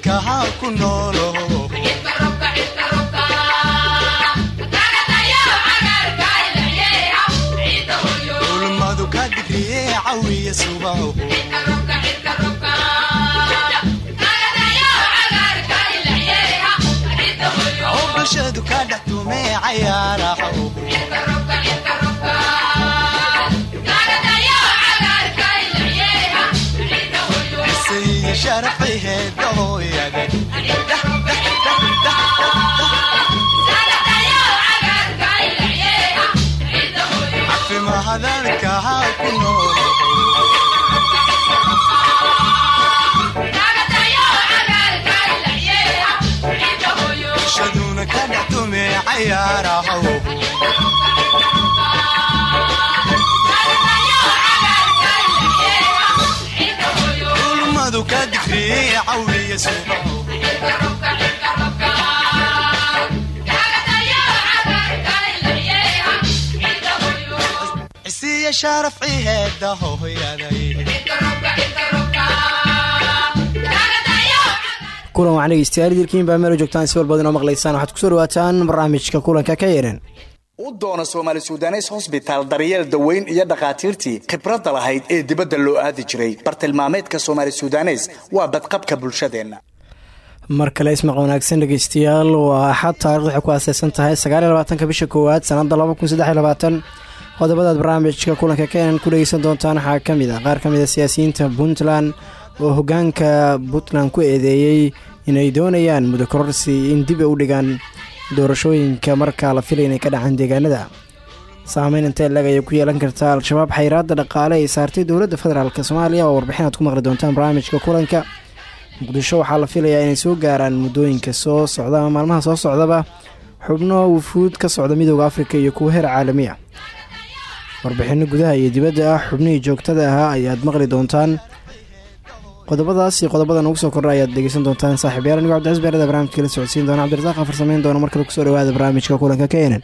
hadalkaha ku noolo. Ulmadu ka digriye cawiya subaho bulshadu ka dhex tume cayaaraho sharafay heedahooyada cafima hadalkaha ku noolo bulshaduna ka dhex tume digriye cawiya subaho isiya sharaf ciheedahooyaday kulan waxaan dhegeystayaal dilkiin baa meelo joogtaan si walbaad inoo maqlaysaan. Waxaad ku soo dhawaataan barnaamijka kulanka ka yeeran u doona soomaali sudanes hosbitaal daryeel daweyn iyo dhakhaatiirtii khibradda lahayd ee dibadda loo aadi jiray. Bartilmaameedka soomaali sudanes waa badqabka bulshadeenna mar kale ismaqa wanaagsan dhegeystayaal waa axad taarikhdu waxay ku aaseysan tahay sagaaliyolabaatanka bisha koowaad labakunsadexilabaatan qodobadaad barnaamijka kulanka keenan ku dhegeysan doontaan waxaa ka mid ah qaar ka mid a siyaasiyiinta puntland oo hogaanka puntland ku eedeeyey inay doonayaan muddo kororsi in dib ay u dhigaan doorashooyinka markaa la filay inay ka dhacaan deegaanada. Saameyn intee leg ayay ku yeelan kartaa al-shabaab xayiraadda dhaqaale ay saartay dowladda federaalk soomaaliya oo warbixin aad ku maqli doontaan barnaamijka kulanka. Muqdisho waxaa la filayaa inay soo gaaraan muddooyinka soo socda ama maalmaha soo socdaba xubno wufuud ka socda midooda afrika iyo kuwa heer caalami ah warbixinno gudaha iyo dibadda ah xubnihii joogtada ahaa ayaad maqli doontaan qodobadaas iyo qodobadan ugu soo kordha ayaad dhegeysan doontaan saaxiibyaal anigo cabdicas beerada barnamijka la socodsiin doona cabdirasaaq aan farsameyn doona markale ku soo dhawaada barnaamijka kulanka ka enan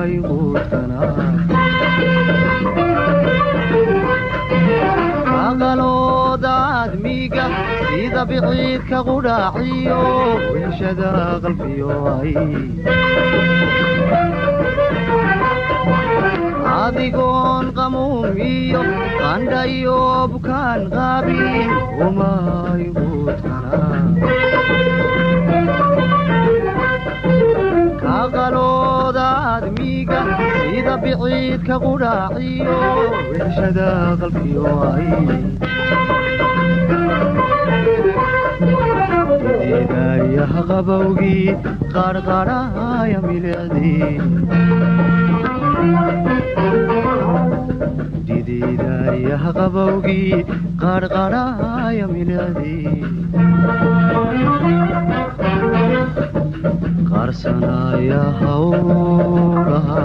umay quudkana aqalooda aadmiga sida biciidka adigoon qamuumiyo qandhayo bukaan qaabin umay quudkana sida biciidka qudhaaciyo weshada qalbiyo deegayaha qabowgii qarqarhaya milicdii didiidayaha qabowgii qarqarhaya milicdii qarsanaya hawlaha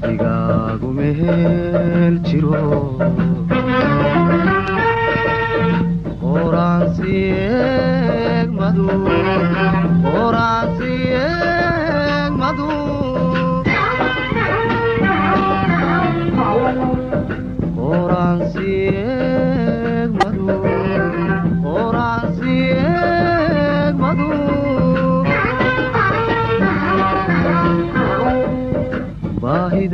qalbigaagu mehel jiro qoraansi eegmadu qoraansi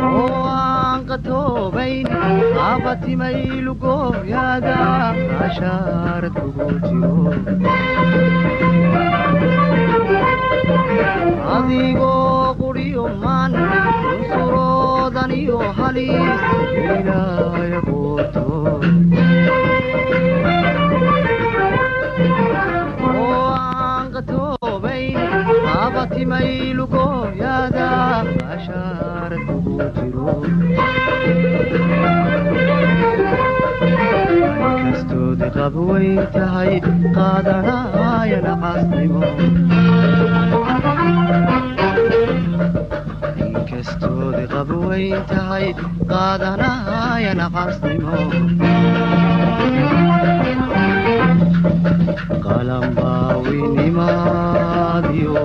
oo aan qatoobayn abatimay lugooyaada cashaarad kugujiyo adigoo quriyumaan unsuroodaniyo haliis ilaaya gooto oo aan qatoobayn abatimay kastoodi qab way tahay qaadanayana casnimo inkastoodi qab way tahay qaadanayana casnimo qalanbaawi nimaadiyo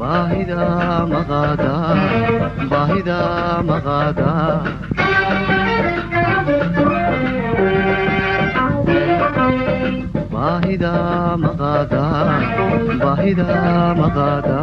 baahida maqaada baahida maqaada baahida maqaada baahida maqaada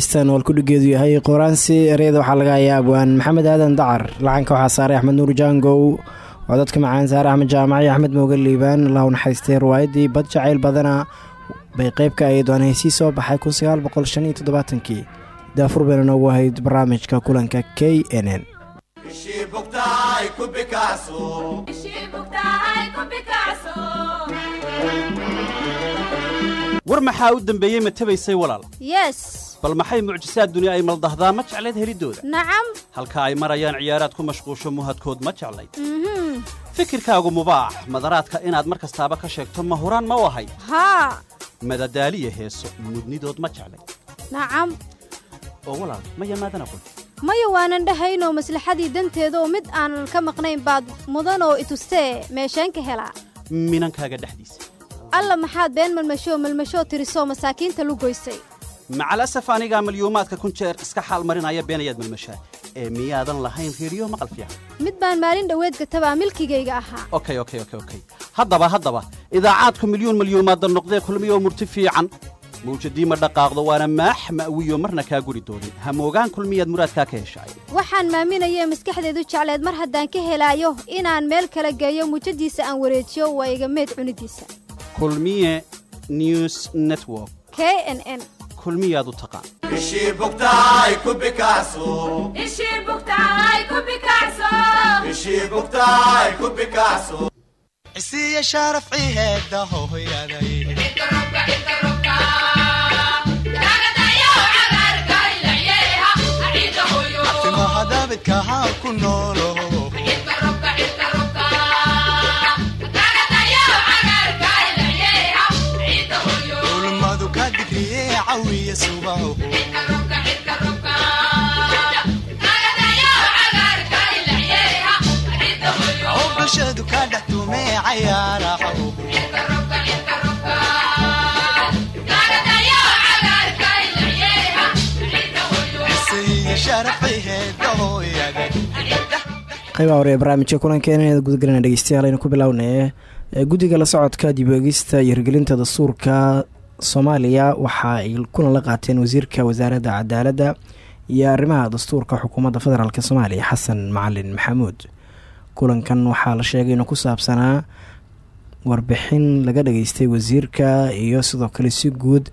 heystan oo alkudhigeedu yahay qoraansi ereyada waxaa laga hayaa abwaan maxamed aadan dacar. Lacanka waxaa saaray axmed nuur jaangow oo dadka macaan saare axmed jaamac iyo axmed mooge liibaan allahu naxariistay riwaayaddii bad jacayl badana bay qeybka ay doonaysi soo baxay kun sagaal boqol shan iyo toddobaatankii. Daafur bayna noogu ahayd barnaamijka kulanka k n n war maxaa u dembeeyey ma tabaysay walaal? Yes. Bal maxay mucjisaad duni ay maldahdaa? Ma jeclayd heliddooda nacam halka ay marayaan ciyaaraad ku mashquusho muhadkood ma jeclayd? Mhm. Fikirkaagu mubaax madaraadka inaad mar kastaaba ka sheegto ma huraan ma u ahay? Haa madadaaliya heeso mudnidood ma jeclayd? Nacam oo walaal ma yamaadana qul? Maya waanan dhahaynoo maslaxadii danteeda oo mid aanan ka maqnayn baad mudanoo itustee meesheen ka helaa. Minankaaga dhexdiisa alla maxaad been malmashoo malmashoo tirisoo masaakiinta lu goysay. Macalasaf anigaa malyuumaadka kun jeer iska xaal marinaya beenayaad malmashaa. Ee miyaadan lahayn reediyo maqal fiican. Mid baan maalin dhoweed gatabaa milkigayga ahaa. Okay okay okay okay haddaba haddaba idaacaadku milyuun malyuumaadda noqdee kulmiyoo murti fiican. Mawjadii ma dhaqaaqdo waana maax ma'wiyo marna kaa guri doonin. Hamoogaan kulmiyaad muraadkaa ka heshaay waxaan maaminayee maskaxdeedu jecleed mar haddaan ka helaayo inaan meel kala geeyo muujadiisa aan wareejiyo waa iga meed cunidiisa kulmiye news network. K n n. Kulmiyaad u taqaan ishii bugtahay ku bikacso ishii bugtahay ku bikacso cisiya sharaf ciheeda hooyaday timaha daabidka ha ku noolo cawiya subaho oo bulshadu ka dhex ciheeda hooyaday qaybaha hore ee barnaamijka kulankeena gudagalana dhegeystayaal aynu ku bilownay ee guddiga la socodka dib eegista iyo hirgelinta dastuurka soomaaliya waxa ay kulan la qaateen wasiirka wasaaradda cadaaladda iyo arrimaha dastuurka xukuumadda federaalk soomaaliya xasan macalin maxamuud. Kulankan waxaa la sheegay inuu ku saabsanaa warbixin laga dhageystay wasiirka iyo sidoo kale si guud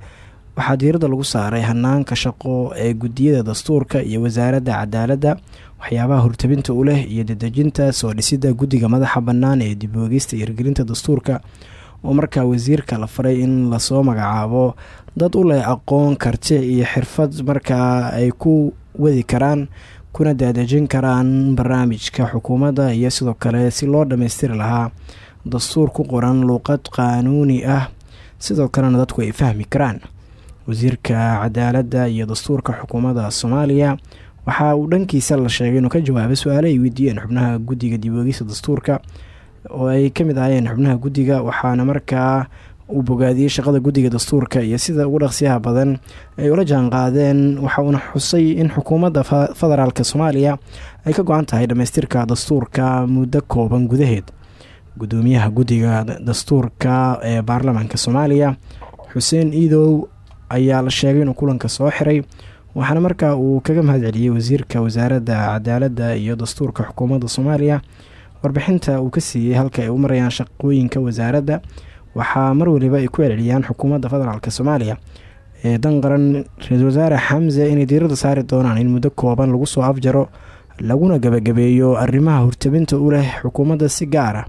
waxaa diiradda lagu saaray hanaanka shaqo ee gudiyada dastuurka iyo wasaaradda cadaaladda waxyaabaha hortabinta u leh iyo dedejinta soo dhisidda guddiga madaxa bannaan ee dib oogista iyo hirgelinta dastuurka oo markaa wasiirka la faray in la soo magacaabo dad u leh aqoon karti iyo xirfad markaa ay ku wadi karaan kuna daadejin karaan barnaamijka xukuumadda iyo sidoo kale si loo dhammaystiri lahaa dastuur ku qoran luuqad qaanuuni ah. Sidoo kalena dadku ay fahmi karaan wasiirka cadaaladda iyo dastuurka xukuumadda soomaaliya. Waxa uu dhankiisa la sheegay inuu ka jawaabay su'aale ay weydiiyeen xubnaha guddiga dib oogista dastuurka oo ay ka mid ahaayeen xubnaha guddiga waxaana markaa uu bogaadiyey shaqada guddiga dastuurka iyo sida ugu dhaqsiyaha badan ay ula jaan qaadeen waxa uuna xusay in xukuumadda federaalk soomaaliya ay ka go-an tahay dhammaystirka dastuurka muddo kooban gudaheed. Gudoomiyaha guddiga dastuurka ee baarlamaanka soomaaliya xuseen iidow ayaa la sheegay inuu kulanka soo xiray waxaana markaa uu kaga mahad celiyey wasiirka wasaaradda cadaaladda iyo dastuurka xukuumadda soomaaliya warbixinta uu ka siiyey halka ay u marayaan shaqooyinka wasaaradda. Waxaa mar waliba ay ku celceliyaan xukuumadda federaalk soomaaliya ee dan qaran ra'iisul wasaare xamse inay diiradda saari doonaan in muddo kooban lagu soo afjaro laguna gabagabeeyo arrimaha hortabinta u leh xukuumadda si gaar ah.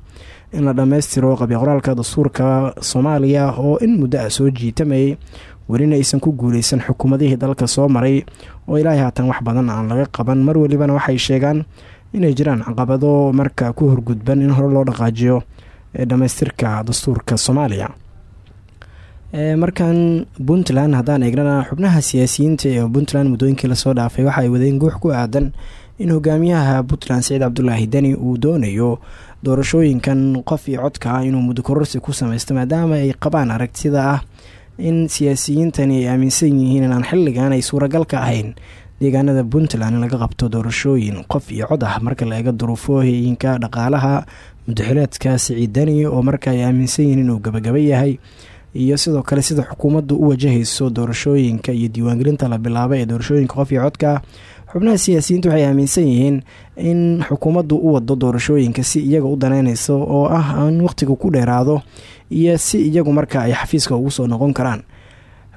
In la dhammaystiro qabyoqoraalka dastuurka soomaaliya oo in muddo ah soo jiitamayay welina aysan ku guuleysan xukuumadihii dalka soo maray oo ilaahay haatan wax badan aan laga qaban. Mar walibana waxay sheegaan inay jiraan caqabado marka ku horgudban in hore loo dhaqaajiyo dhammaystirka dastuurka soomaaliya. Markan puntland haddaan eegnana xubnaha siyaasiyiinta ee puntland muddooyinkii la soo dhaafay waxa wadeen guux ku aadan in hogaamiyaha puntland saciid cabdulaahi deni uu doonayo doorashooyinkan qof iyo codka ah inuu muddo kororsi ku sameysto maadaama ay qabaan aragtida ah in siyaasiyiintani ay aaminsan yihiin inaan xilligan ay suuragal ahayn deegaanada puntland in laga qabto doorashooyin qof iyo cod ah marka la eego duruufooyinka dhaqaalaha mudaxileedka siciid deni oo marka ay aaminsan yihiin inuu gabagaba yahay iyo sidoo kale sida xukuumaddu u wajahayso doorashooyinka iyo diiwaangelinta la bilaabay ee doorashooyinka qof iyo codka xubnaha siyaasiyiinta waxay aaminsan yihiin in xukuumaddu u wado doorashooyinka si iyaga u daneyneyso oo ah in wakhtigu ku dheeraado iyo si iyagu marka ay xafiiska ugu soo noqon karaan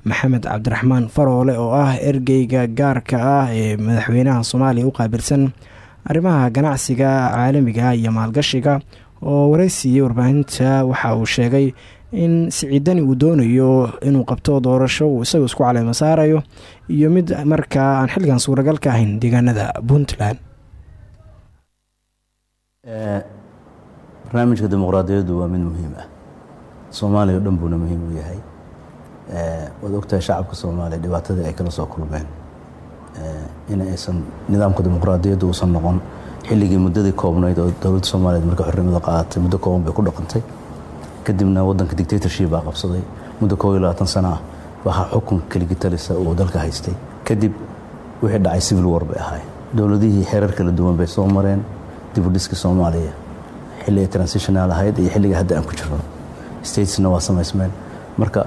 maxamed cabdiraxmaan faroole oo ah ergeyga gaarka ah ee madaxweynaha soomaaliya u qaabilsan arrimaha ganacsiga caalamiga iyo maalgashiga. Oo wareysiiyey warbaahinta waxa uu sheegay in siciidani uu doonayo inuu qabto doorasho uu isagu isku caleemo saarayo. Iyo mid markaa aan xilligan suuragal ka ahayn deegaanada puntland. Barnaamijka dimuqraadiyaddu waa mid muhiim ah. Soomaaliya dhan buuna muhiim u yahay waad ogtahay shacabka soomaaliya dhibaatadii ay kala soo kulmeen. In aysan nidaamka dimuqraadiyaddu uusan noqon xilligii muddadii koobnayd oo dowladda soomaaliyeed marka xornimada qaadatay muddo kooban bay ku dhaqantay. Kadibna wadanka dictatorship baa qabsaday. Muddo koob iyo labaatan sana ah waxaa xukunka keligitalisa uu dalka haystay. Kadib wixii dhacay civil war bay ahaay dowladihii xeerar kala duwan bay soo mareen. Dibudhiska soomaaliya xilli transitional ahayd iyo xilliga hadda aan ku jirno statesna waa samaysmeen marka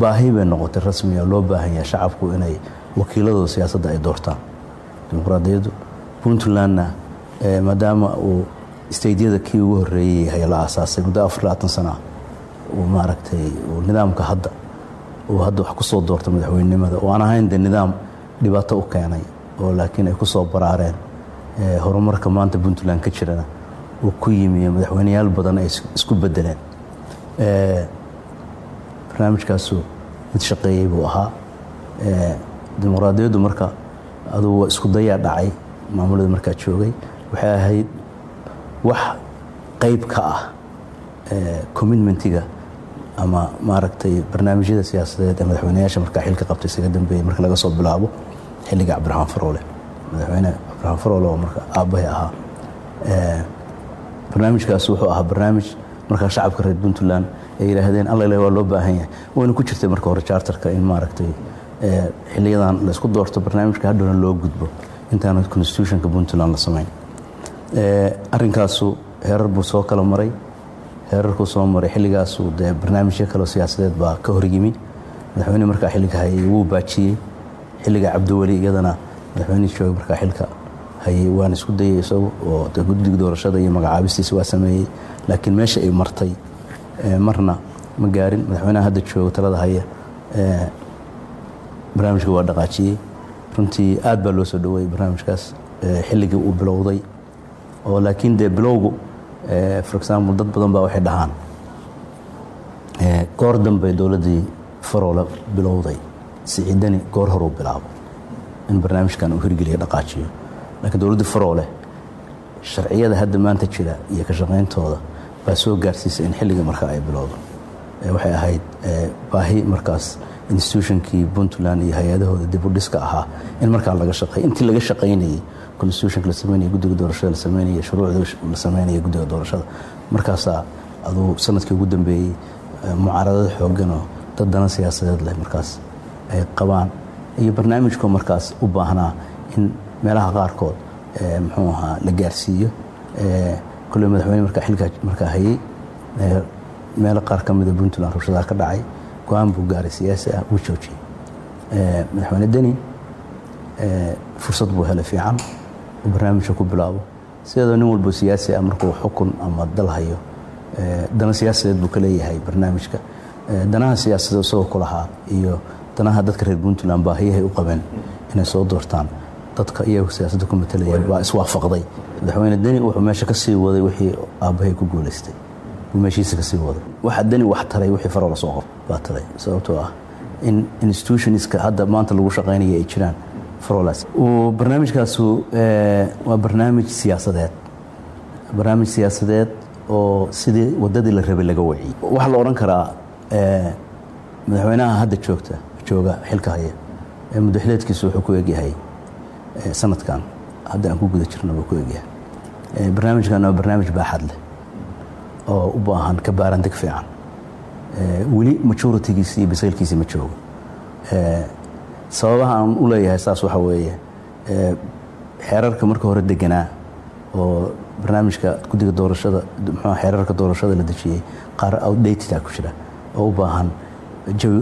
baahi bay noqotay rasmiga loo baahan yahay shacabku inay wakiiladooda siyaasadda ay doortaan. Dimuqraadiyaddu puntlandna maadaama uu staydyada kii ugu horeeyey yahay la aasaasay muddo afar labaatan sana uu maaragtay nidaamka hadda uu hadda wax ku doortay madaxweynenimada oo aan ahayn de nidaam dhibaato u keenay oo laakiin ay ku soo baraareen horumarka maanta puntland ka jirana uu ku yimi madaxweyneyaal badan ay isku bedeleen barnaamijkaasu mid shaqeeyey buu ahaa. Dimuqraadiyaddu marka adugu isku dayaa dhacay maamulada markaa joogay. Waxay ahayd wax qayb ka ah commitmentiga ama maaragtay barnaamijyada siyaasadeed ee madaxweyneyaasha markaa xilka qabtay isaga dambeeyey marka laga soo bilaabo xilliga cabdiraxmaan faroole. Madaxweyne cabdiraxmaan faroole oo marka aabbahay ahaa. Barnaamijkaas wuxuu ahaa barnaamij markaa shacabka reer puntland ay yidhaahdeen allale waa loo baahan yahay. Wayna ku jirtay marka hore charterka in maaragtay xiliyadan laysku doorto barnaamijka hadhowna loo gudbo. Intaana constitutionka puntland la samayn. Arrinkaasu heerar buu soo kala maray. Heerarkuu soo maray xilligaasu dee barnaamijyo kaleo siyaasadeed baa ka horyimi madaxweyne markaa xilliga hayay wuu baajiyey. Xilliga cabdiweli iyadana madaxweynihii joogay markaa xilka hayay waan isku dayay isagu oo de guddiga doorashada iyo magacaabistiisa waa sameeyey laakiin meesha ay martay marna ma gaarin madaxweynaha hadda jooga talada haya barnaamijka waa dhaqaajiyey. Runtii aad baa loo soo dhaweeyey barnaamijkaas xilligii uu bilowday. Oo laakiin dee bilowgu for example dad badan baa waxay dhahaan goor dambe dowladdii faroola bilowday siciidani goor horuu bilaabo in barnaamijkan uu hirgeliya dhaqaajiyo. Laakiin dowladdii faroole sharciyada hadda maanta jira iyo ka shaqayntooda baa soo gaarsiisay in xilliga markaa ay bilowdo. Waxay ahayd baahi markaas institutionkii puntland iyo hay'adahooda dib u dhiska ahaa in markaa laga shaqeey intii laga shaqaynayay constitutionka la sameynaya guddiga doorashada la sameynaya shuruucda la sameynaya guddiga doorashada. Markaasaa aduu sannadkii ugu dambeeyey mucaaradada xooganoo dad dana siyaasadeed leh markaas ay qabaan. Iyo barnaamijkoo markaas u baahnaa in meelaha qaarkood muxuu ahaa la gaarsiiyo Kolley madaxweyne markaa xilkaa markaa hayey eh, meelo qaar ka mida puntland rabshadaha ka dhacay go'aan buu gaaray siyaasi ah wuu joojiyey madaxweyne deni fursad buu helay fiican uu barnaamijka ku bilaabo. Sideedoo nin walbo siyaasi ah markuu xukun ama dal hayo dana siyaasadeed buu ka leeyahay barnaamijka. Danaha siyaasadeed isagoo ku lahaa iyo danaha dadka reer puntland baahiyahay u qabeen inay soo doortaan dadka iyagu siyaasadda ku matalayeen baa iswaafaqday madaxweyne deni wuxuu meesha ka sii waday wixii aabbahay ku guulaystay. Buu meeshiisa ka sii waday. Waxa deni wax taray wixii faroo la soo qof baa taray sababtoo ah in institutionska hadda maanta lagu shaqaynaya ay jiraan farolas uu barnaamijkaasu waa barnaamij siyaasadeed. Barnaamij siyaasadeed oo sidii wadadii la rabay laga waciyey. Waxaa la odhan karaa madaxweynaha hadda joogta jooga xilka haya ee muddaxileedkiisu wuxuu ku egyahay sanadkan. Hadda aan ku guda jirno ku egyahay barnaamijkan waa barnaamij baaxad leh oo u baahan ka baarandeg fiican. Weli majoritigiisi iyo bisaylkiisi ma joogo. Sababaha aan u leeyahay saas waxa weeye xeerarka marka hore deganaa oo barnaamijka guddiga doorashada ahaa, xeerarka doorashada la dejiyey qaar outdated ah ku jira oo u baahan jawi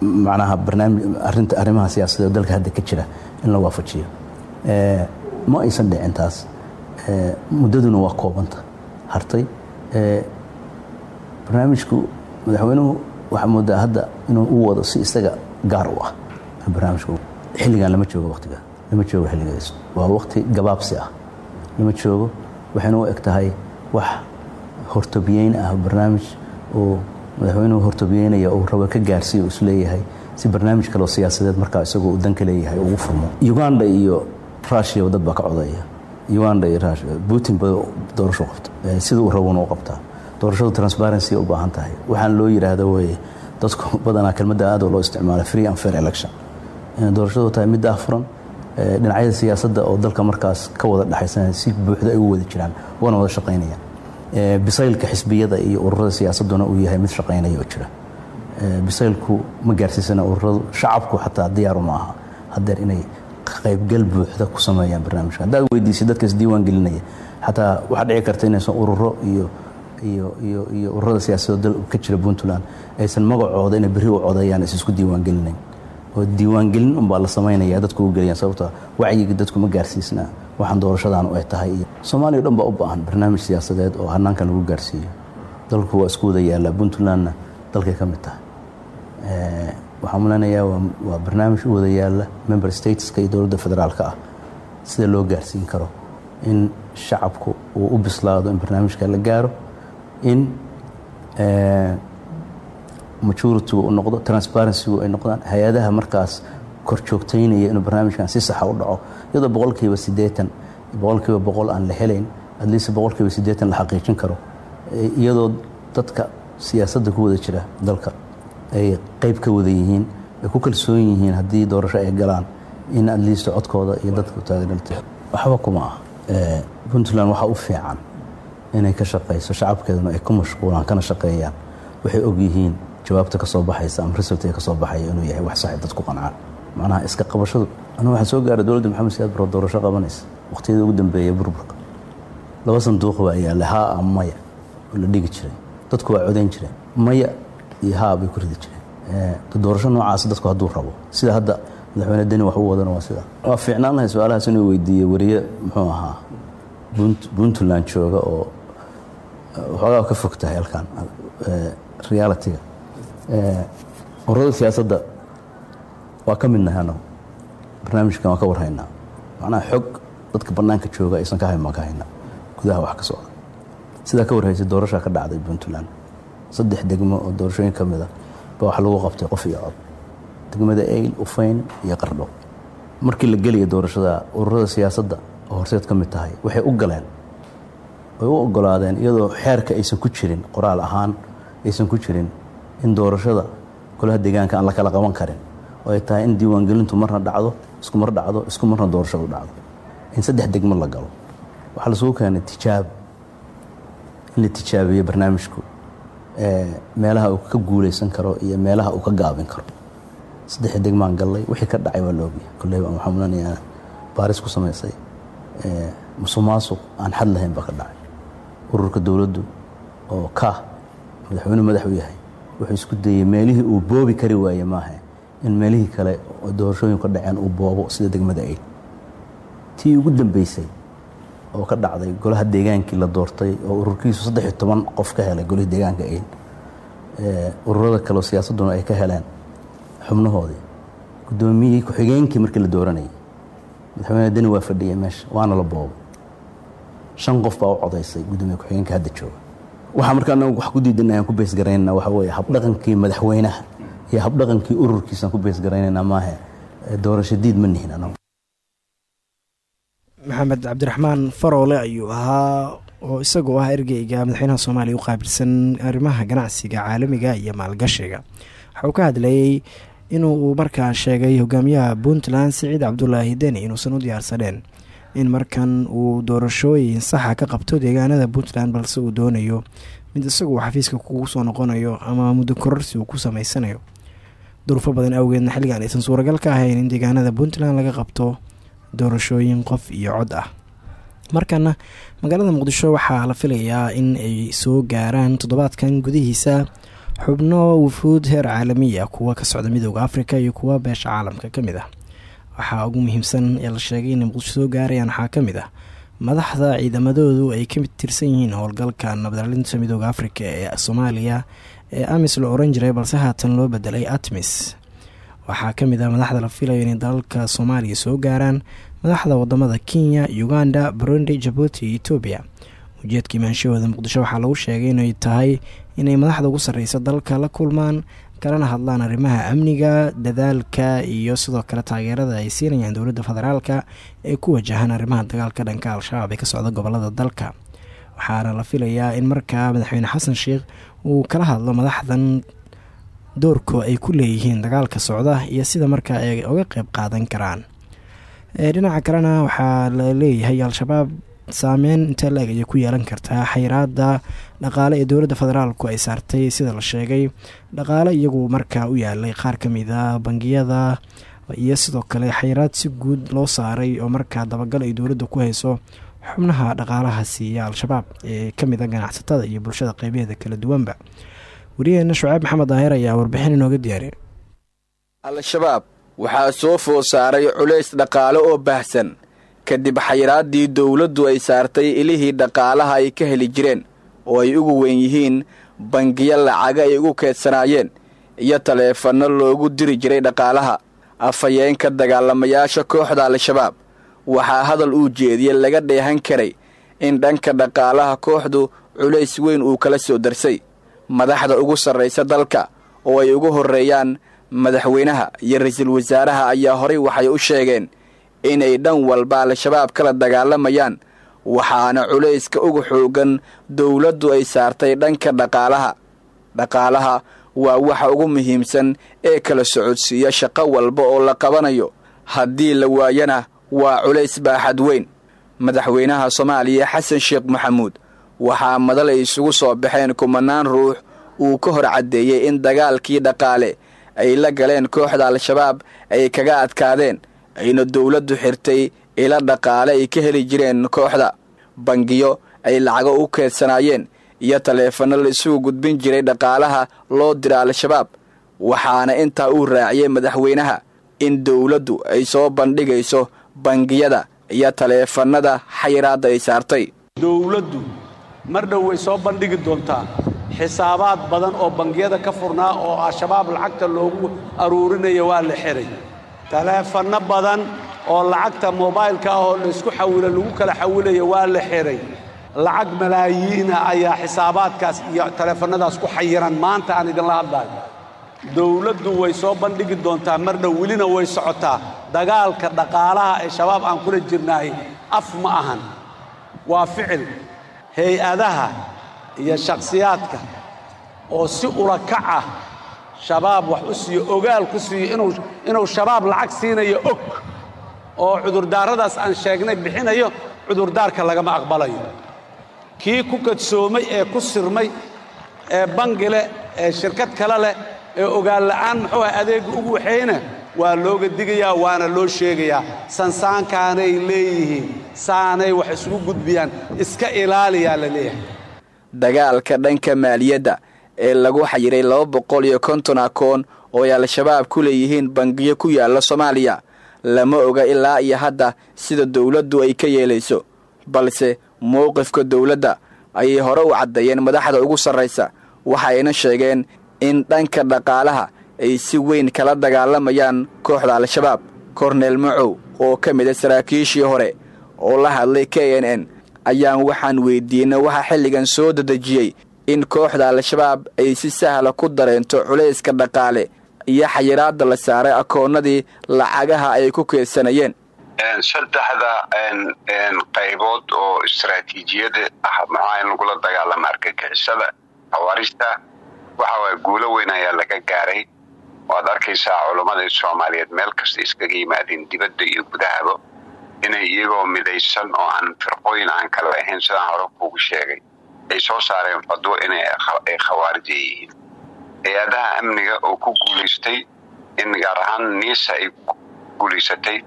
macnaha barnaamij arrinta arrimaha siyaasadeed dalka hadda ka jira in la waafajiyo Eh, ma aysan dhicin taas Eh, muddaduna waa koobanta. Hartay Eh, barnaamijku madaxweynuhu waxaa moodaa hadda inuu u wado si isaga gaar u ah. Barnaamijku xilligan lama joogo waqtiga. Lama joogo xilligaas waa waqti gabaabsi ah. Lama joogo waxayna u eg tahay wax hortobiyeyn ah. Barnaamij oo madaxweynuhu hortobiyeynaya uu rabo ka gaarsiiyo uu is leeyahay si barnaamij kaleo siyaasadeed markaa isagoo uu danka leeyahay ugu furmo uganda iyo russia dad baa ka codaya. Uganda iyo russia. Putin ba doorasho qabta. Eh, sida uu rabona u qabtaa doorashadu transparency u baahan tahay. Waxaan loo yidhaahdo weye dadku badanaa kelmadda aad oo loo isticmaala free and fair election. Inay doorashadu tahay mid ahfuran eh, dhinacyada siyaasadda oo dalka markaas ka wada dhexaysanaya si buuxda ay u wada jiraan wana wada shaqaynayaan Eh, bisaylka xisbiyada iyo ururada siyaasadduna uu yahay mid shaqaynaya oo jira. Eh, bisaylku ma gaarsiisana ururadu shacabku xataa diyaaru ma aha hadeer inay qaybgal buuxda ku sameeyaan barnaamijka. Haddaad weydiisay dadka isdiiwaan gelinaya. Xataa waxaa dhici karta inaysan ururo iyo iyo ururada siyaasadoo dal ka jira puntland. Aysan magacooda inay berri u codayaan is isku diiwaan oo diiwaangelin unbaa la samaynaya dadku u geliyaan sababtoo wacyiga dadku ma gaarsiisna. Waxaan doorashadan ay tahay. Iyo soomaaliya dhan baa u baahan barnaamij siyaasadeed oo hanaankan lagu gaarsiiyo. Dalku waa isku wada yaallaa puntlandna dalkay ka mid tahay waxaan muleynayaa waa- barnaamij u wada yaalla member stateska iyo dowladda federaalka ah sida loo gaarsiin karo in shacabku uu u bislaado in barnaamijka la gaaro in eh, majoritigu u noqdo transparencygu ay noqdaan hay'adaha markaas kor joogtaynaya inuu barnaamijkan si saxa u dhaco. Iyadoo boqolkiiba siddeetan boqolkiiba boqol aan la helayn least boqolkiiba siddeetan la xaqiijin karo. Eh, iyadoo dadka siyaasadda ku wada jira dalka ay qayb ka wada yihiin ay ku kalsoon yihiin haddii doorasho ay galaan in at least codkooda iyo dadka taageerta waxba kuma ah puntland waxaa u fiican inay ka shaqayso shacabkeeduna ay ku mashquulaan kana shaqeeyaan. Waxay og yihiin jawaabta ka soo baxaysa ama resultka ka soo baxaya inuu yahay wax saxi dadku qancaan macnaha iska qabashadu. Anigu waxaa soo gaaray dowladda maxamed siyaad baro doorasho qabanaysa. Waqtiyadii ugu dambeeyay burburka. Laba sanduuq baa yaalla haa ama maya. Oo la dhigi jiray. Dadku waa codayn jireen maya iyo haa bay ku ridi jireen doorasho noocaas dadku hadduu rabo. Sida hadda madaxweyne deni wax u wadana waa sida. Waa fiicnaan lahay su'aalahaas inuu weydiiyey wariye muxuu ahaa Punt- puntland jooga oo waxoogaa ka fog tahay halkan reality-ga. Eh, ururada siyaasadda waa ka midnahay anagu barnaamijkan waan ka warhaynaa macnaha xog dadka bannaanka jooga aysan ka hayn baan ka haynaa gudaha wax ka socda. Sidaa ka warhaysay doorashaa ka dhacday puntland saddex degmo oo doorashooyin ka mid a baa wax lagu qabtay qof iyo cod. Degmada eyl ufayn iyo qardho markii la gelaya doorashada ururada siyaasadda oo horseed ka mid tahay waxay u galeen. Way u ogolaadeen iyadoo xeerka aysan ku jirin qoraal ahaan aysan ku jirin in doorashada golaha deegaanka aan la kala qaban karin. Oo ay tahay in diiwaangelintu marna dhacdo isku dhacdo isku marna doorashadu dhacdo. In saddex degmo la galo. Waxaa lasugu keenay tijaabo in la tijaabiyo barnaamijku meelaha uu ka guuleysan karo iyo meelaha uu ka gaabin karo. Saddexii degmaan gallay wixii ka dhacay waa la ogyahay. Kolleyba waxaan mulanayaa baaris ku samaysay ee, musuqmaasuq aan xad lahayn baa ka dhacay. Ururka dowladdu oo ka madaxweyne madax u yahay wuxuu isku dayey meelihii uu boobi kari waaye maaha in meelihii kale oo doorashooyin ka dhaceen uu boobo sida degmada ayd tii ugu dambeysay oo ka dhacday golaha deegaankii la doortay oo ururkiisu saddex iyo toban qof ka helay golihii deegaanka ayd ururada kale oo siyaasadduna ay ka heleen xubnahoodii. Guddoomiyihii ku-xigeenkii markii la dooranayay. Madaxweyne deni waa fadhiyay meesha waana la boobo. Shan qof baa u codaysay guddoomiye ku-xigeenka hadda jooga. Waxaa marka anagu wax ku diidanay aan ku beesgaraynana waxa weeye habdhaqankii madaxweynaha iyo habdhaqankii ururkiisaan ku beesgaraynayna maahe doorasho diid ma nihin anagu maxamed cabdiraxmaan faroole ayuu ahaa oo isagoo ah ergeyga madaxweynaha soomaaliya u qaabilsan arrimaha ganacsiga caalamiga iyo maalgashiga. Waxa uu ka hadlayey inuu markaa sheegay hogaamiyaha puntland siciid cabdulaahi deni inuusan u diyaarsaneen in markan uu doorashooyin saxa ka qabto deegaanada puntland balse uu doonayo mid isagu xafiiska kugu soo noqonayo ama muddo kororsi uu ku sameysanayo. Duruufo badan awgeedna xilligan aysan suuragal ka ahayn in deegaanada puntland laga qabto doorashooyin qof iyo cod ah. Markana magaalada muqdisho waxaa la filayaa in ay soo gaaraan toddobaadkan gudihiisa xubno wufuud heer caalamiya kuwa ka socda midooda afrika iyo kuwa beesha caalamka ka mid ah. Waxaa ugu muhiimsan ee la sheegay inay muqdisho soo gaarayaan waxaa ka mid ah madaxda ciidamadoodu ay ka tirsan yihiin howlgalka nabadalinta midooda afrika ee soomaaliya ee amis la oran jiray balse haatan loo bedelay atmis waxaa ka mid ah madaxda la filayo inay dalalka soomaaliya soo gaaraan madaxda waddamada kenya uganda burundi jabuuti iyo etoobiya ujeedka imaanshahooda muqdisho waxaa lagu sheegay inay tahay inay madaxda ugu sarreysa dalka la kulmaan kalana hadlaan arrimaha amniga dadaalka iyo sidoo kale taageerada ay siinayaan dowladda federaalka ee ku wajahan arrimaha dagaalka dhanka al-shabaab ee ka socda gobollada dalka. Waxaana la filayaa in markaa madaxweyne xasan sheikh uu kala hadlo madaxdan doorko ay ku leeyihiin dagaalka socda iyo sida markaa ay uga qeyb qaadan karaan. Ee dhinaca kalena waxaa la leeyahay al-shabaab saameyn intee la-eg ayay ku yeelan kartaa xayiraada dhaqaale ee dowladda federaalku ay saartay sida la sheegay. Dhaqaale iyagu markaa u yaalay qaar ka mid a bangiyada iyo sidoo kale xayiraad si guud loo saaray oo markaa dabagal ay dowladda ku hayso xubnaha dhaqaalaha siiya al-shabaab ee ka mid a ganacsatada iyo bulshada qeybaheeda kala duwanba wariyaheena shucaab maxamed daahir ayaa warbixin inooga diyaariy al-shabaab waxaa soo food saaray culays dhaqaale oo baahsan. Kadib xayiraaddii dowladdu ay saartay ilihii dhaqaalaha ay ka heli jireen oo ay ugu weyn yihiin bangiyo lacaga ay ugu keedsanaayeen iyo taleefanno loogu diri jiray dhaqaalaha. Afhayeenka dagaalamayaasha kooxda al-shabaab waxaa hadal uu jeediyey laga dheehan karay in dhanka dhaqaalaha kooxdu culays weyn uu kala soo darsay madaxda ugu sarraysa dalka oo ay ugu horreeyaan madaxweynaha iyo ra'iisul wasaaraha ayaa horay waxay u sheegeen inay dhan walba al-shabaab kala dagaalamayaan waxaana culayska ugu xooggan dowladdu ay saartay dhanka dhaqaalaha. Dhaqaalaha waa waxa ugu muhiimsan ee kala socodsiiya shaqo walba oo la qabanayo. Haddii la waayana waa culays baaxad weyn. Madaxweynaha soomaaliya xasan sheekh maxamuud waxaa madal ay isugu soo baxeen kumanaan ruux uu ka hor caddeeyey in dagaalkii dhaqaale ay la galeen kooxda al-shabaab ay kaga adkaadeen ayna dowladdu xirtay ila dhaqaale ay ka heli jireen kooxda. Bangiyo ay lacago u keedsanaayeen iyo taleefanno la isugu gudbin jiray dhaqaalaha loo dira al-shabaab waxaana intaa uu raaciyey madaxweynaha in dowladdu ay soo bandhigayso bangiyada iyo taleefannada xayiraadda ay saartay mar dhow way soo bandhigi doontaa. Xisaabaad badan oo bangiyada ka furnaa oo al-shabaab lacagta loogu aruurinaya waa la xihay taleefanno badan oo lacagta mobaylka ah oo laysku xawilo lagu kala xawilaya waa la xihay lacag malaayiina ayaa xisaabaadkaas iyo taleefannadaas ku xayiran. Maanta aan idinla hadlaayo. Dowladdu way soo bandhigi doontaa. Mar dhow welina way socotaa. Dagaalka dhaqaalaha ee shabaab aan kula jirnaahi af ma ahan. Waa ficil hay'adaha iyo shakhsiyaadka oo si ulakac ah shabaab wax u siiyo ogaal ku siiyo inuu shabaab lacag siinayo og oo cudurdaaradaas aan sheegnay bixinayo cudurdaarka lagama aqbalayo. Kii ku kadsoomay ee ku sirmay ee bangi leh ee shirkad kale leh ee ogaal la'aan muxuu ah adeegga ugu waxayna waa looga digayaa waana loo sheegayaa. Sansaankaanay leeyihiin saanay wax isugu gudbiyaan iska ilaaliyaa la leeyahay. Dagaalka dhanka maaliyadda ee lagu xayiray laba boqol iyo konton akoon oo ay al-shabaab ku leeyihiin bangiyo ku yaalla soomaaliya lama oga ilaa iyo hadda sida dowladdu ay ka yeelayso balse mowqifka dowladda ayay hore u caddeeyeen madaxda ugu sarraysa waxayna sheegeen in dhanka dhaqaalaha ay si weyn kala dagaalamayaan kooxda al-shabaab korneel macow oo ka mid a saraakiishii hore oo la hadlay k n n ayaan waxaan weydiinay waxa xilligan soo dedejiyey in kooxda al-shabaab ay si sahla ku dareento culayska dhaqaale iyo xayiraadda la saaray akoonnadii lacagaha ay ku keedsanayeen. Saddexda qaybood oo istaraatiijiyada ah maxaa in lagula dagaalama argagixisada xawaarista waxa waaya guulo weyn ayaa laga gaaray. Waad arkaysaa culammada soomaaliyeed meel kasta iskaga yimaadeen dibadda iyo gudahaba inay iyagoo midaysan oo aan firqooyin aan kala ahayn sidaan hore kuugu sheegay. Ay soo saareen fadwo inay ay khawaarija yihiin. Hay'adaha amniga oo ku guulaystay in gaar ahaan niisa ay guulaysatay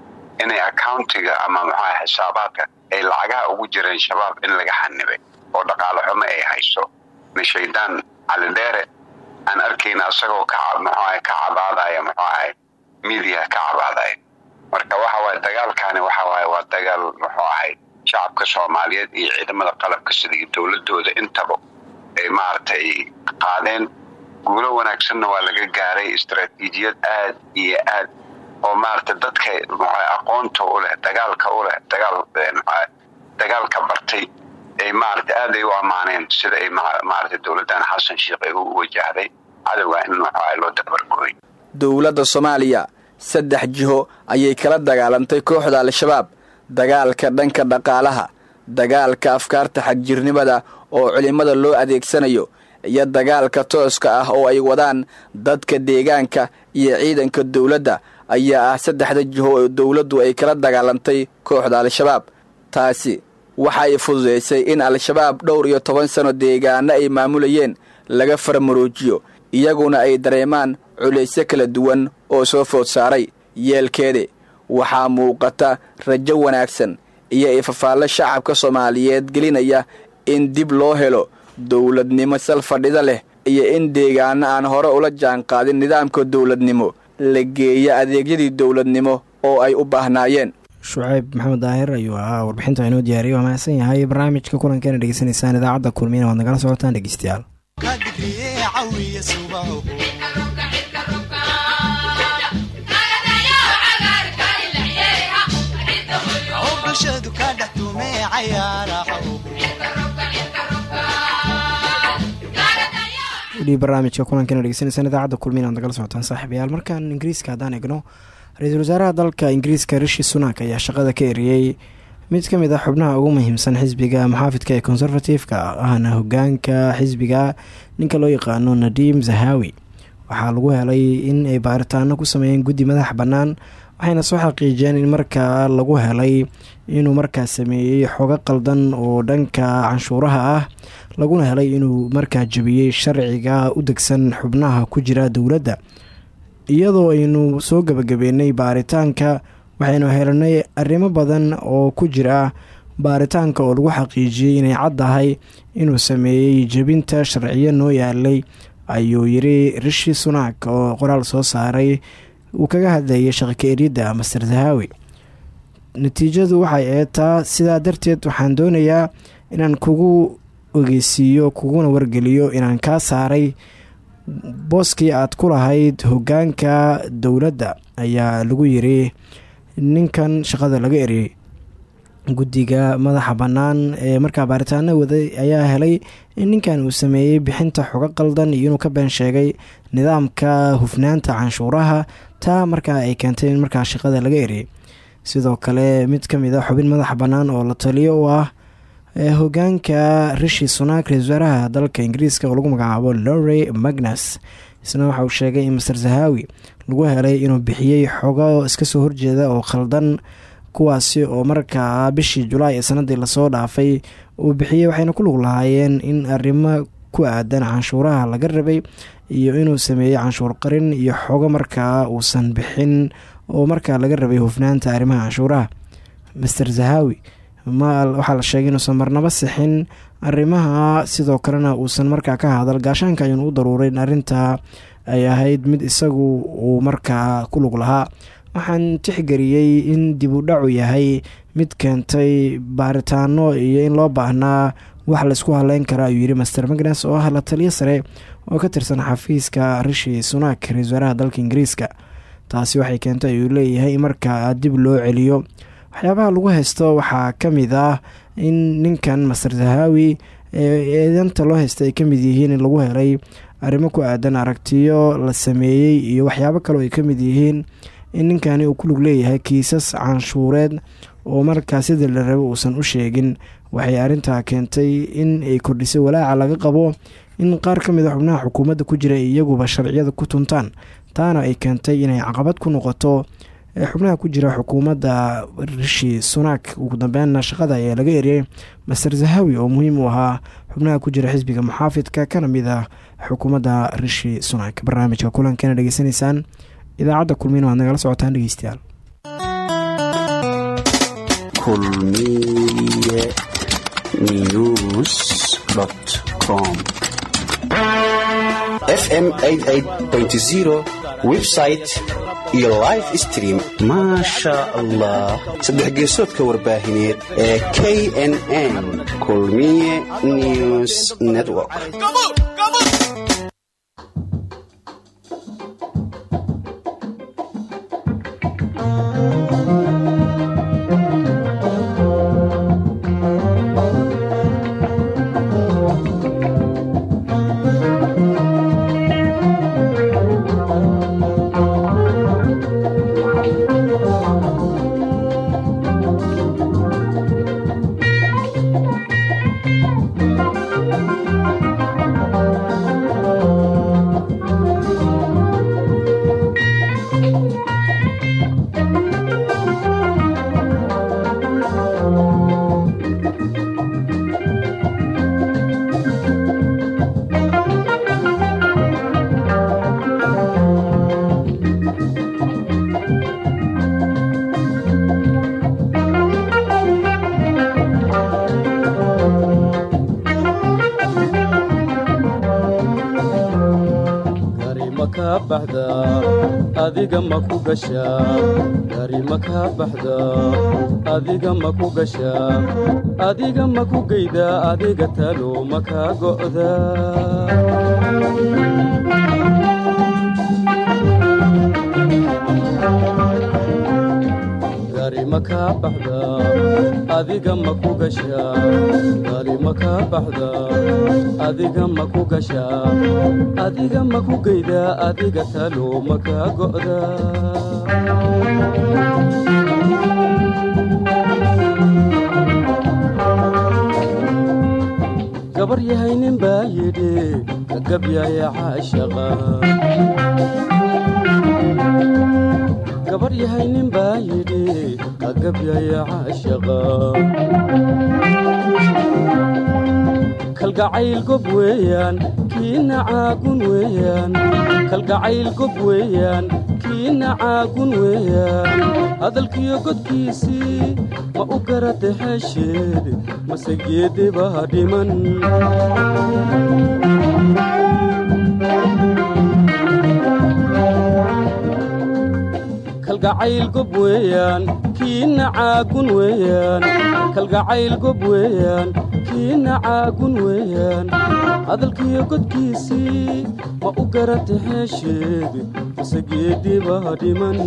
inay accountiga ama maxaa xisaabaadka ay lacagaha ugu jireen shabaab in laga xanibay oo dhaqaale xumo ay hayso. Mishaydaan calidheere aan arkayna asagoo kmxuaha ka cabaadaya muxuu ahay miidiya ka cabaadaya marka waxa waye dagaalkaani waxa waaye waa dagaal muxuu ahay shacabka soomaaliyeed iyo ciidamada qalabka sida iyo dowladooda intaba ay maaragtay qaadeen. Guulo wanaagsanna waa laga gaaray istaraatiijiyad aad iyo aad oo maaragtay dadka aqoonta u leh dagaalka u leh dagaal mxua dagaalka bartay ay maaragtay aad ay u ammaaneen sida ay maaragtay dowladdan xasan sheikh ay u wajahday. Cadowga in muxua loo dabargooy dowladda soomaaliya saddex jiho ayay kala dagaalantay kooxda al-shabaab dagaalka dhanka dhaqaalaha dagaalka afkaarta xagjirnimada oo culimmada loo adeegsanayo iyo dagaalka tooska ah oo ay wadaan dadka deegaanka iyo ciidanka dowladda ayaa ah saddexda jiho oo dowladdu ay kala dagaalantay kooxda al-shabaab. Taasi waxa ay fududaysay in al-shabaab dhowr iyo toban sano deegaano ay maamulayeen laga farmaroojiyo iyaguna ay dareemaan culaysyo kala duwan oo soo food saaray yeelkeede. Waxaa muuqata rajo wanaagsan iyo ifafaallo shacabka soomaaliyeed gelinaya in dib loo helo dowladnimo sal fadhida leh iyo in deegaano aan hore ula jaanqaadin nidaamka dowladnimo. La geeyo adeegyadii dowladnimo oo ay u baahnaayeen. Shucayb maxamed daahir ayuu ahaa warbixinta inoo diyaariyay waa mahadsan yahay barnaamijka kulankeena dhegeysanaysaan idaacadda kulmiyana waad nagala socotaan dhegeystayaal weli barnaamijka kulankeena dhegeysanaysaan idaacadda kulmiya waad nagala socotaan saaxiibayaal. Markaan ingiriiska haddaan egno ra'iisul wasaaraha dalka ingiriiska rishi sunak ayaa shaqada ka eriyey. Mid ka mid ah xubnaha ugu muhiimsan xisbiga muxaafidka ee conservative-ka ahna hogaanka xisbiga ninka loo yaqaano nadiim zahawi. Waxaa lagu helay in ay baaritaano ku sameeyeen guddi madax bannaan waxayna soo xaqiijiyeen in markaa lagu helay inuu markaa sameeyey xogo qaldan oo dhanka canshuuraha ah laguna helay inuu markaa jabiyey sharciga u degsan xubnaha ku jira dowladda. Iyadoo aynu soo gebagabeynay baaritaanka waxaynu helanay arrimo badan oo ku jira baaritaanka oo lagu xaqiijiyey inay caddahay inuu sameeyey jebinta sharciyo noo yaalay ayuu yiri rishi sunak oo qoraal soo saaray. Uu kaga hadlayay shaqaka eryadda master zahawi natiijadu waxay eetaa sidaa darteed waxaan doonayaa inaan kugu ogeysiiyo kuguna wargeliyo inaan kaa saaray booskii aad ku lahayd hoggaanka dowladda ayaa lagu yiri ninkan shaqada laga eriyey guddiga madaxa bannaan ee markaa baaritaano waday ayaa helay in ninkan uu sameeyey bixinta xogo qaldan iyo inuu ka been sheegay nidaamka hufnaanta canshuuraha taa markaa ay keentay in markaa shaqada laga eriyey sidoo kale mid ka mid a xubin madaxa bannaan oo la taliyo u ah ee hogaanka rishi sunak ra'isul wasaaraha dalka ingiriiska oo lagu magacaabo lorey magnus. Isna waxa uu sheegay in master zahawi lagu helay inuu bixiyey xogo iska soo horjeeda oo khaldan kuwaasi oo markaa bishii julaay ee sanadii la soo dhaafay uu bixiyey waxayna ku lug lahaayeen in arrimo ku aadan canshuuraha laga rabay iyo inuu sameeyey canshuur qarin iyo xogo markaa uusan bixin oo markaa laga rabay hufnaanta arrimaha canshuuraha. Master zahawi waxaa la sheegay inuusan marnabo sixin arrimaha sidoo kalena uusan markaa ka hadal gaashaanka ayuuna u daruuray in arrintaa ay ahayd mid isagu uu markaa ku lug lahaa. Waxaan tixgeliyey in dib u dhacu yahay mid keentay baaritaano iyo in loo baahnaa wax laysku haleyn kara ayuu yidhi master magnas oo ah la taliyo sare oo ka tirsan xafiiska rishi sunak ra'isul dalka ingiriiska. Taasi waxay keentay ayuu leeyahay in markaa dib loo celiyo. Waxyaabaha lagu haysto waxaa ka mid ah in ninkan master zahawi eedanta loo haysta ay ka yihiin in lagu helay arrimo ku aadan aragtiyo la sameeyey iyo waxyaabo kale oo ay ka mid yihiin in ninkani uu ku lug leeyahay kiisas canshuureed oo markaa sida la rabo uusan u sheegin. Waxay arrintaa keentay in ay kordhisay walaaca laga qabo in qaar ka mid a xubnaha xukuumadda ku jira iyaguba sharciyada ku tuntaan taana ay keentay inay caqabad ku noqoto xubnaha ku jira xukuumadda rishi sunak. Ugu dambeynna shaqada ayaa laga eriyey master zahawi oo muhiim u ahaa xubnaha ku jira xisbiga muxaafidka kana mid ah xukuumadda rishi sunak. Barnaamijka kulankana dhegeysanaysaan idaacadda kulmiin waad nagala socotaan dhegeystayaal kulmiye news com fm website iyo live stream. Maasha allah saddex geesoodka warbaahineed ee k n n kulmiye news network adiga ma ku gashaa gari ma kaa baxdaa adiga ma ku gashaa adiga ma ku geydaa adiga talo ma kaa go'daa gari ma kaa baxdaa adiga ma ku gashaa baxdaa adiga ma ku gashaa adiga adiga talo ma kaa go'daa gabar yahay nin baa yidhi kagabyaya caashaqa. Gabar yahay nin baa yidhi kagabyaya caashaqa kalgacayl gob weeyaan kiina caagun weeyaan kalgacayl gob weeyaan kiina caagun weeyaan hadalkiyo godkiisii ma u garata xeesheed mase geedibaa dhiman kalgacayl gob weeyaan kiina caagun weeyaan kalgacayl gob weeyaan warkiinna caagun weeyaan. Hadalkiyo godkiisii ma u garata heesheedi mise geediba dhiman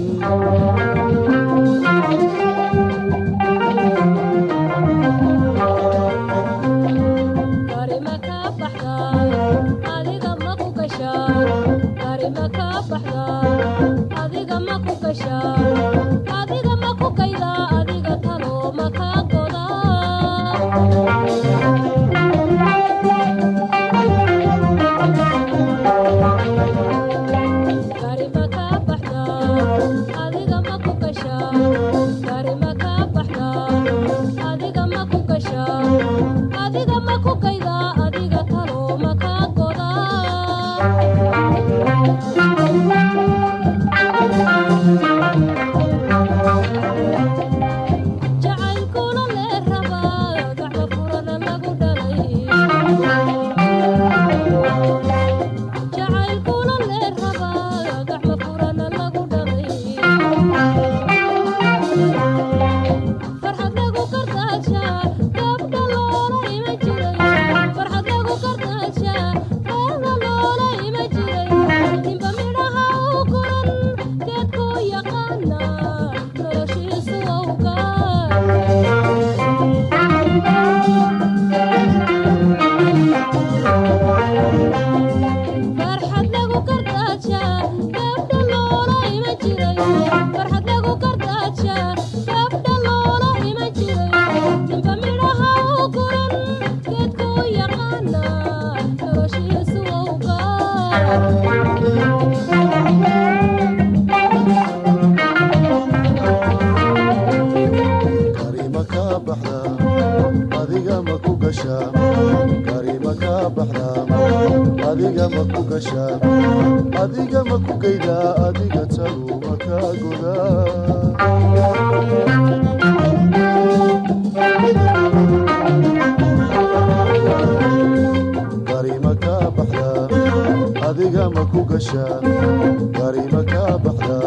adiga ma ku gasha karima kaa baxda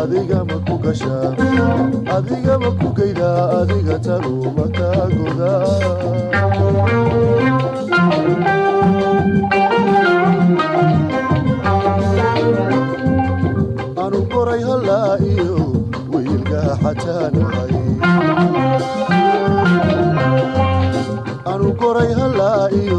adiga ma ku gasha adiga ma ku geyda adiga talu ma kaa goda anu koray hallaa iyo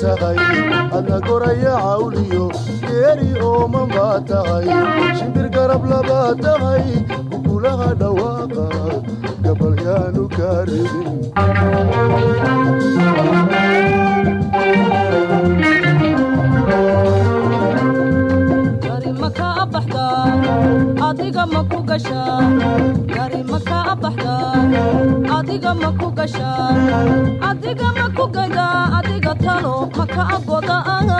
tahay adna koraya cawliyo geeri ooman baa tahay shimbir garab labaa tahay kukulaha dhawaaqa gabalyaanu kaa ridin. Adiga ma ku gasha. Gari ma kaa baxda adiga ma ku gasha adiga ma ku gada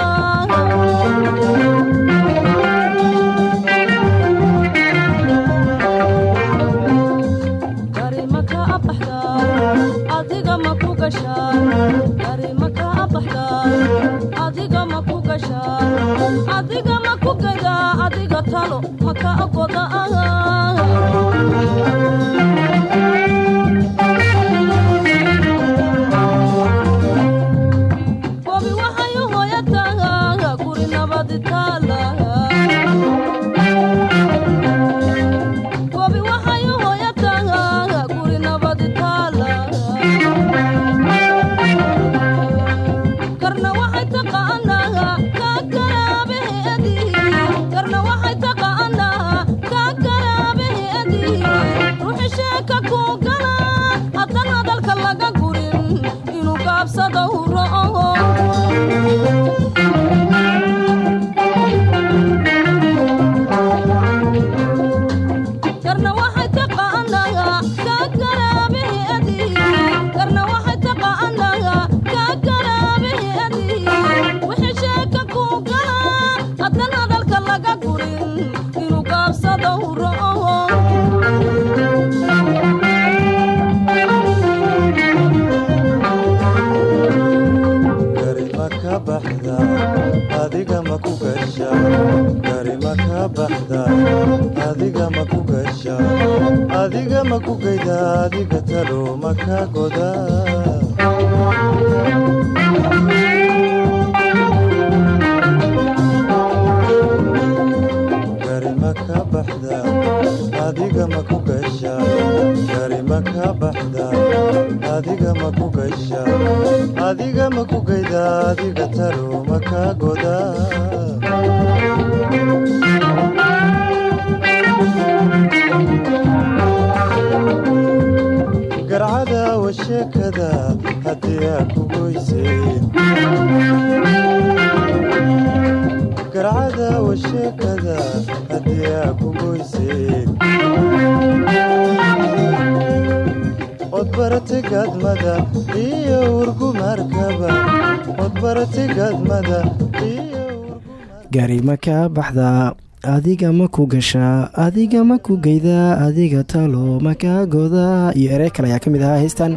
adiga ma ku gashaa adiga ma ku geydaa adiga talo ma kaa godaa iyo erey kale ayaa ka mid ahaa heystan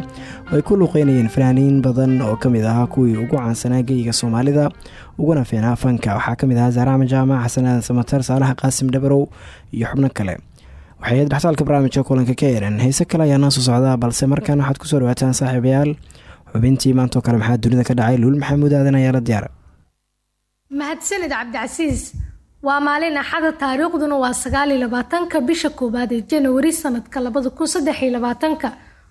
oo ay ku luuqeynayeen fanaaniin badan oo ka mid ahaa kuwii ugu caansanaa geyiga soomaalida. Uguna fiinaa fanka waxaa ka mid ahaa zaaraama jaamac xasan samatar saalaha qaasim dhabarow iyo xubno kale. Waxay ahayd dhextaalka barnaamijka kulanka ka eran heese kale ayaa noo soo socdaa balse markan waxaad ku soo dhawaataan saaxiibayaal xubintii maantoo kale maxaa dunida ka dhacay? Luul maxamuud aadan ayaa la diyaara mahadsanid cabdicasiis waa maalin axada taariikhduna waa sagaaliyo labaatanka bisha koowaad ee janawari sanadka labada kun saddex iyo labaatanka.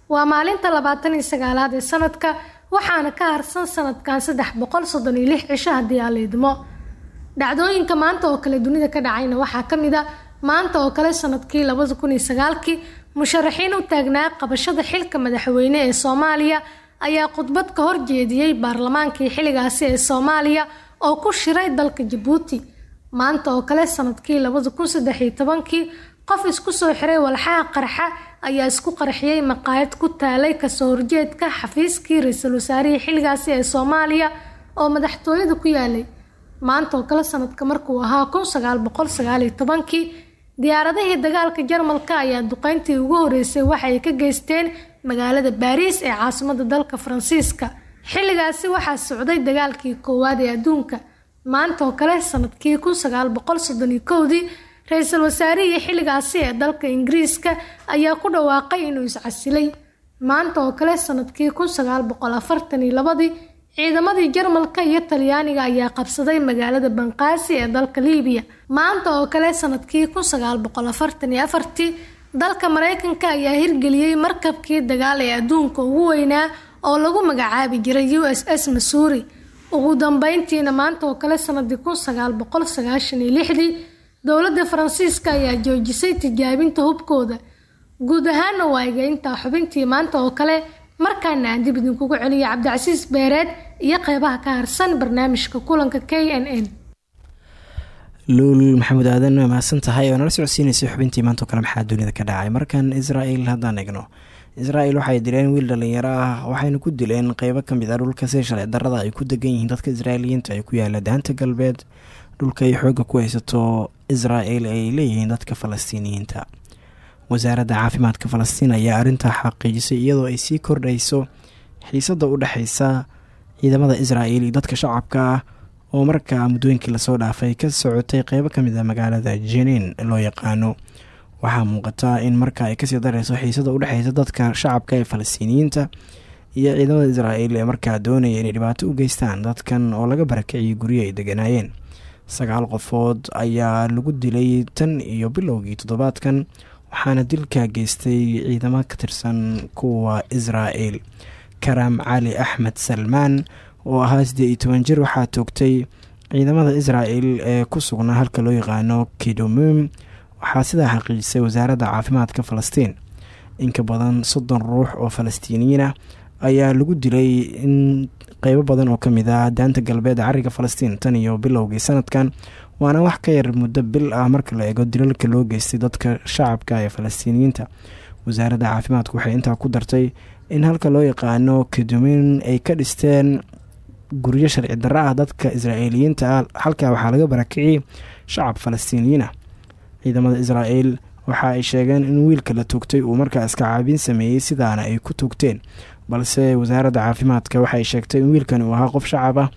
Waa maalinta labaatan iyo sagaalaad ee sanadka waxaana ka harsan sanadkan saddex boqol soddon iyo lix cisho haddii aan la dhacdooyinka maanta oo kale dunida ka dhacayna waxaa ka mid a maanta oo kale sannadkii labada kun iyo sagaalkii musharaxiin u taagnaa qabashada xilka madaxweyne ee soomaaliya ayaa khudbad ka horjeediyey baarlamaankii xilligaasi ee soomaaliya oo ku shiray dalka jabuuti maanta oo kale sannadkii labada kun saddex iyo tobankii qof isku soo xiray walxaha qarxa ayaa isku qarxiyey maqaayad ku taalay ka soo horjeedka xafiiskii ra'iisul wasaarihii xilligaasi ee soomaaliya oo madaxtooyada ku yaalay. Maanta oo kale sanadka markuu ahaa kun sagaal boqol sagaal iyo tobankii diyaaradihii dagaalka jarmalka ayaa duqeyntii ugu horeysay waxa ay ka geysteen magaalada baariis ee caasimada dalka faransiiska. Xilligaasi waxaa socday dagaalkii koowaad ee adduunka maanta oo kale sannadkii kun sagaal boqol soddon iyo kowdii ra'iisul wasaarihii xilligaasi ee dalka ingiriiska ayaa ku dhawaaqay inuu iscasilay. Maanta oo kale sannadkii kun sagaal boqol afartan iyo labadii ciidamadii jarmalka iyo talyaaniga ayaa qabsaday magaalada banqaasi ee dalka liibiya. Maanta oo kale sannadkii kun sagaal boqol afartan iyo afartii dalka mareykanka ayaa hirgeliyey markabkii dagaal ee adduunka ugu weynaa oo lagu magacaabi jiray u s s masuuri ugu dambeyntiina maanta oo kale sanadii kun sagaal boqol sagaashan iyo lixdii dowladda faransiiska ayaa joojisay tijaabinta hubkooda. Guud ahaana waa egeyntaa xubintii maanta oo kale markaana aan dib idinkugu celiya cabdicasiis beereed iyo qeybaha ka harsan barnaamijka kulanka k n n. Luul maxamuud aadan waa mahadsan tahay oo nala socodsiinaysay xubintii maantao kale maxaa dunida ka dhacay? Markan israel haddaan egno israel waxay dileen wiil dhalinyaro ah waxayna ku dileen qeybo ka mid ah dhulka sida sharci darada ay ku degan yihiin. Dadka israailiyiinta ay ku yaalla daanta galbeed dhulka ay xooga ku haysato israel ay leeyihiin dadka falastiiniyiinta. Wasaaradda caafimaadka falastiin ayaa arrintaa xaqiijisay iyadoo ay sii kordhayso xiisada u dhexeysa ciidamada israel iyo dadka shacabka ah oo markaa muddooyinkii la soo dhaafay ka socotay qeybo ka mid ah magaalada jeniin loo yaqaano waxaa muuqata in marka ay ka sii dareyso xiisada udhexeysa dadka shacabka ee falastiiniyiinta iyo ciidamada israel ee markaa doonaya inay dhibaato u geystaan dadkan oo laga barakiciyay guryo ay deganaayeen. Sagaal qofood ayaa lagu dilay tan iyo bilowgii toddobaadkan waxaana dilka geystay ciidamo ka tirsan kuwa israel karam cali axmed salmaan oo ahaa siddeed iyo toban jir waxaa toogtay ciidamada israel ee ku sugnaa halka loo yaqaano kidumum waxaa sidaa xaqiijisay wasaaradda caafimaadka falastiin. Inka badan soddon ruux oo falastiiniyiin ah ayaa lagu dilay in qeybo badan oo ka mid ah daanta galbeed cariga falastiin tan iyo bilowgii sanadkan waana wax ka yar muddo bil ah marka la eego dilalka loo geystay dadka shacabka ee falastiiniyiinta. Wasaaradda caafimaadku waxay intaa ku dartay in halka loo yaqaano kadumin ay ka dhisteen guryo sharci darro ah dadka israa'iiliyiinta ah halkaa waxaa laga barakiciyay shacab falastiiniyiin ah ciidamada israel waxa ay sheegeen in wiilka la toogtay uu markaa iska caabin sameeyey sidaana ay ku toogteen balse wasaaradda caafimaadka waxay sheegtay in wiilkan uu ahaa qof shacab ah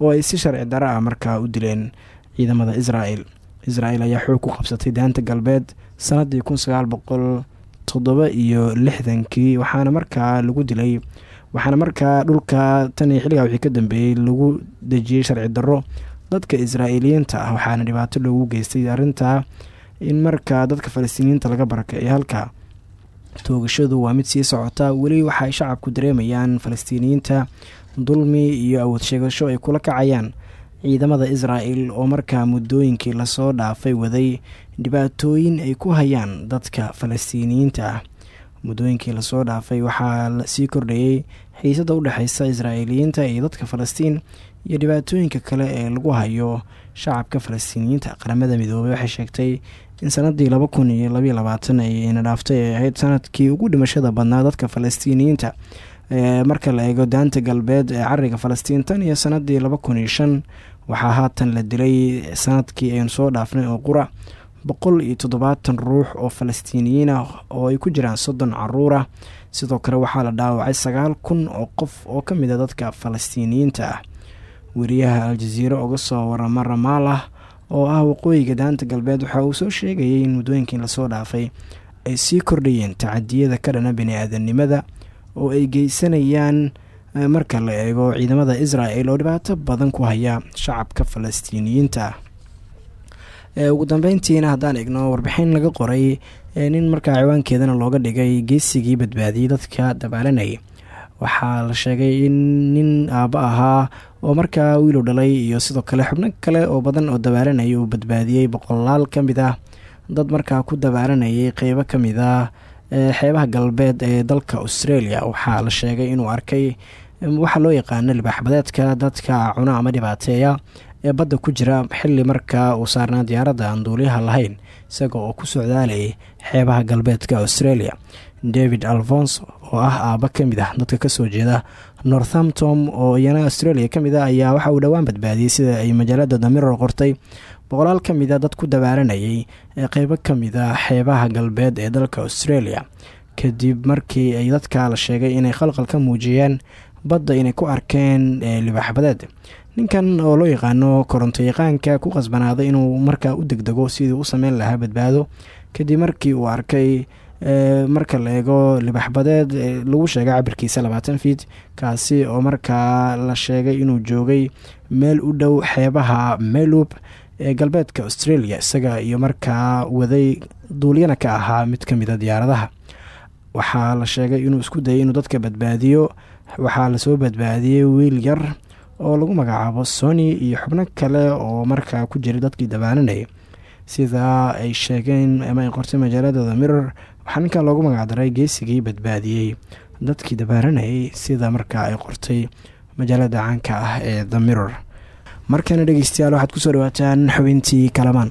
oo ay si sharci darro ah markaa u dileen ciidamada israel israel ayaa xoog ku qabsatay daanta galbeed sanadii kun sagaal boqol toddoba iyo lixdankii waxaana markaa lagu dilay waxaana markaa dhulka tan iyo xilligaa wixii ka dambeeyey lagu dejiyey sharci darro dadka israa'iiliyiinta ah waxaana dhibaato loogu geystay arrintaa in markaa dadka falastiiniyiinta laga barakeeyo halka toogashadu waa mid sii socota. Weli waxaay shacabku dareemayaan falastiiniyiinta dulmi iyo awood sheegasho ay kula kacayaan ciidamada israa'el oo markaa muddooyinkii la soo dhaafay waday dhibaatooyin ay ku hayaan dadka falastiiniyiinta ah muddooyinkii la soo dhaafay waxaa sii kordhayey xiisada u dhexeysa israa'iiliyiinta iyo dadka falastiin iyo dhibaatooyinka kale ee lagu hayo shacabka falastiiniyiinta qaramada midoobay waxay sheegtay in sanadii laba kun iyo labaiyo labaatan ayna dhaaftay ay ahayd sannadkii ugu dhimashada badnaa dadka falastiiniyiinta marka la eego daanta galbeed ee cariga falastiin tan iyo sanadii laba kun iyo shan waxaa haatan la dilay sannadkii aynu soo dhaafnay oo qura boqol iyo toddobaatan ruux oo falastiiniyiin ah oo ay ku jiraan soddon carruur ah. Sidoo kale waxaa la dhaawacay sagaal kun oo qof oo ka mid a dadka falastiiniyiinta ah. Weriyaha al-jaziire uga soo warama ramaalah oo ah waqooyiga daanta galbeed waxa uu soo sheegayay in muddooyinkii la soo dhaafay ay sii kordhayeen tacadiyada ka dhana bini-aadanimada oo ay geysanayaan marka la eego ciidamada israel oo dhibaato badan ku haya shacabka falastiiniyiinta. Ugu dambeyntiina haddaan eegno warbixin laga qoray nin markaa ciwaankeedana looga dhigay geesigii badbaadiyey dadka dabaalanayay waxaa la sheegay in nin aabbo ahaa oo markaa wiilow dhalay iyo sidoo kale xubno kale oo badan oo dabaalanayay uu badbaadiyey boqolaal ka mid ah. Dad markaa ku dabaalanayay qeybo ka mid ah xeebaha galbeed ee dalka australia. Waxaa la sheegay inuu arkay waxaa loo yaqaano libaaxbadeedka dadka cuna ama dhibaateeya ee badda ku jira xilli markaa uu saarnaa diyaaradda aan duuliyaha lahayn isaga oo ku socdaalayay xeebaha galbeedka australia david alfonso oo ah aabba ka mid ah dadka ka soo jeeda northampton oo iyana australia ka mid ah ayaa waxa uu dhowaan badbaadiyey sida ay majaalada damiror qortay. Boqolaal ka mid a dad ku dabaaranayay ee qeybo ka mid a xeebaha galbeed ee dalka australia. Kadib markii ay dadka la sheegay inay khalqal ka muujiyeen badda inay ku arkeen libaaxbadeed ninkan oo loo yaqaano koronto yaqaanka ku qasbanaaday inuu markaa u degdego sidii u sameyn lahaa badbaado. Kadib markii uu arkay marka la eego libaxbadeed lagu sheegay cabirkiisa labaatan fiit kaasi oo markaa la sheegay inuu joogay meel u dhow xeebaha melub ee galbeedka australia isaga iyo markaa waday duulyana ka ahaa mid ka mida diyaaradaha. Waxaa la sheegay inuu isku dayay inuu dadka badbaadiyo waxaa la soo badbaadiyey wiil yar oo lagu magacaabo sony iyo xubno kale oo markaa ku jiray dadkii dabaalanayay sidaa ay sheegeen ama ay qortay majaaladooda mirror waxaa ninkan loogu magacdaray geesigii badbaadiyey. Dadkii dabaaranayay sida markaa ay qortay majaalada caanka ah ee the mirror. Markana dhegeystayaal waxaad ku soo dhawaataan xubintii kalamaan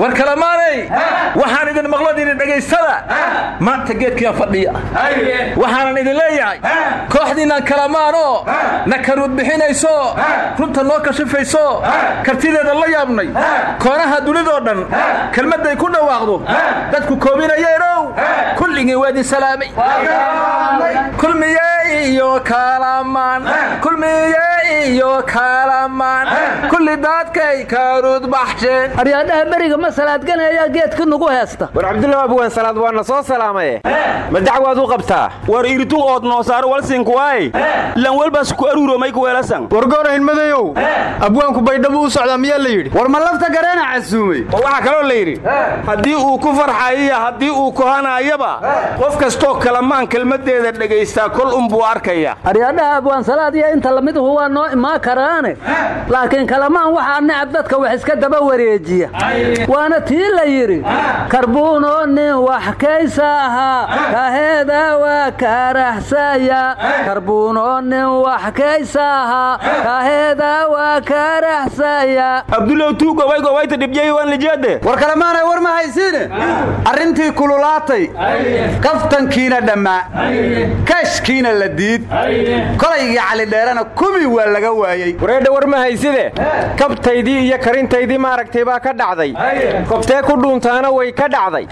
war kalamaanay waxaan idin maqlan idin dhegaysada. Maanta geedkiiaan fadhiya. Waxaanan idin leeyahay. Kooxdiinnan kalamaanoo na karuud bixinayso runta noo kashifayso kartideeda la yaabnay koonaha dunidoo dhan kelmadday ku dhawaaqdo dadku koobinayeenow kulligii waa idin salaamay. Kulmiye iyo kalamaan kulmiye iyo kalamaan kulli dadkay karuud baxsheen aryaadhaha beriga ma salaadganayaa geedka nugu heesta war cabdulla abwaan salaad waana soo salaamaye ma dacwaad u qabtaa? War iritu ood noosaaro walsinkuwaay lan welbas ku aruuromay kuweelasan wargorayn madayow abwaanku baydhabu u socdaa miyaa la yidhi? War ma lafta gareena casuumay? War waxaa kaloo la yidhi haddii uu ku farxayiyo haddii uu kohanaayaba qof kastoo kalamaan kelmaddeeda dhagaystaa kol unbuu arkaya. Aryaadhaha abwaan salaad iyo inta lamiduhu waa noo imaan karaane. Laakiin kalamaan waxaa necab dadka wax iska daba wareejiya waana tii la yidhi karbuuno nin wax kaysa ahaa kaheeda waa karaxsaya karbuuno nin wax kaysa ahaa kaheeda waa karaxsaya abdulow tuu gobay gobayta dhibjay waan lijeede war kalemaanay war ma haysiine? Arrintii kululaatay kaftankiina dhammaa kashkiina la diid kolaygii calidheerana kumi waa laga waayey. Wareedha war ma hayside kabtaydii iyo karintaydii maaragtay baa ka dhacday koftee ku dhuuntaana way ka dhacday.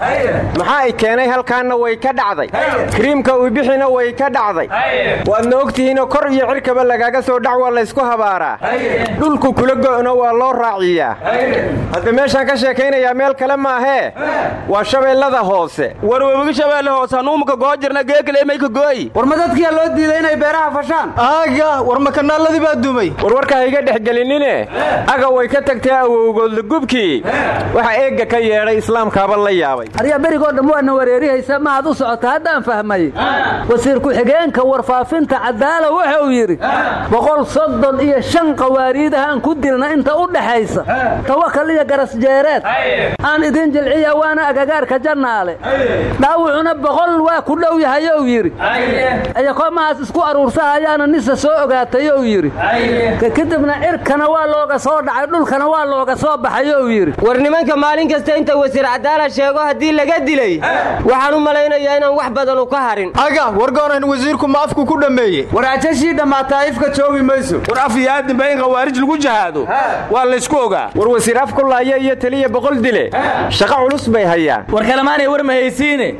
Maxaa ay keenay halkaanna way ka dhacday? Kariimka uybixina way ka dhacday. Waadna ogtihiinoo kor iyo cirkaba lagaaga soo dhac waa laysku habaaraa. Dhulku kula go'na waa loo raaciyaa. Hadda meeshaan ka sheekaynayaa meel kale maahee waa shabeellada hoose. War webiga shabeelle hoose hanuumaka goo jirna geekaleemayka gooyi war ma dadkiyaa loo diiday inay beeraha fashaan? Aaga war makanaalladii baa dumay. Warwarka hayga dhexgelinine aga way ka tagtay awowgoodla gubkii waxa eegga ka yeedhay islaamkaaba la yaabay. Aryaa berigoo dhammu waadna wareerihaysa maad u socota haddaan fahmay. Wasiir ku-xigeenka warfaafinta cadaala wuxuu yidhi boqol soddon iyo shan qawaariidahaan ku dilna inta u dhaxaysa. Tawakal iyo garasjeereed aan idin jilciya waana agagaarka jannaale. Dhaawucuna boqol waa ku dhow yahayou yidhi. Ayakoomahaas isku aruursahayaana nisa soo ogaatayou yidhi. Kadibna cirkana waa looga soo dhacay dhulkana waa looga soo baxayou yidhi nimanka maalin kasta inta wasiir cadaala sheego haddii laga dilay waxaan u malaynayaa inaan wax badan u ka harin. Aga wargoonan wasiirku ma afku ku dhammeeye war ajashii dhammaataa ifka joogi mayso. War af iyo aadinba in khawaarij lagu jahaado. Waa laysku ogaa. War wasiir af ku laaya iyo teliya boqol dile. Shaqo culus bay hayaan. War kalemaanay war ma haysiine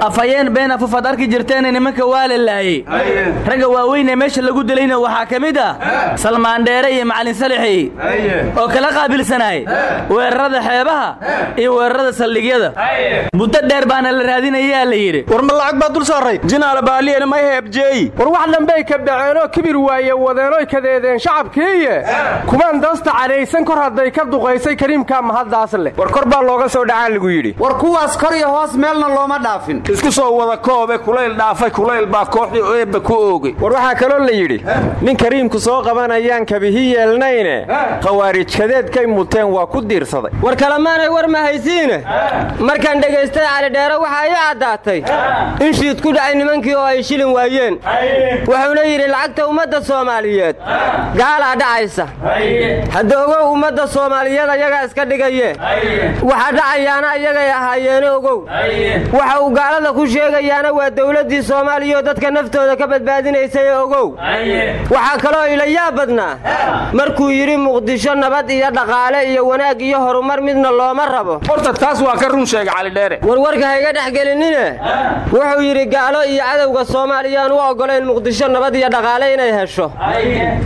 afhayeen been afufad arki jirteene nimanka waa la laayey ragga waaweynee meesha lagu dilayna waxaa ka mid ah salmaan dheere iyo macalin salixi oo kala qaabilsanaay. Weerarada xeebaha iyo weerarada saldhigyada. Muddo dheer baana la raadinayaa la yidhi. War ma lacag baa dul saaray? Jinaala baaliyana may heebjeey war wax dhanbay ka dhaceenoo kibir waaye wadeenoy kadeedeen shacabkiiye kumaan dasta cadhaysan kor hadday ka duqaysay kariimkaa mahaddaas leh. War kor baa looga soo dhacaa lagu yidhi. War kuwaas kor iyo hoos meelna looma dhaafin. Isku soo wada koobe kulayl dhaafay kulayl baa kooxdii eebba ku oogay. War waxaa kaloo la yidhi nin kariimku soo qabanayaan kabihi yeelnayne khawaarij kadeedkay muteen waa ku diirsaday war kalemaanay war ma haysiine? Markaan dhegaystay calidheere waxaa ii caddaatay. In shiid ku dhacay nimankii oo ay shilin waayeen. Wuxuuna yidhi lacagta ummadda soomaaliyeed gaalaa dhacaysa. Hadda ogow ummadda soomaaliyeed ayagaa iska dhigaye waxa dhacayaana ayagay ahaayeene ogow. Waxa uu gaalada ku sheegayaana waa dawladdii soomaaliya oo dadka naftooda ka badbaadinaysay ogow. Waxaa kaloo ilayaa badnaa markuu yidhi muqdisho nabad iyo dhaqaale iyo wanaag iyo horumar midna looma rabo. Horta taas waa ka run sheega calidheere warwarka hayga dhex gelinine. Wuxuu yidhi gaalo iyo cadowga soomaaliyaan u oggolayn muqdisho nabad iyo dhaqaale inay hesho.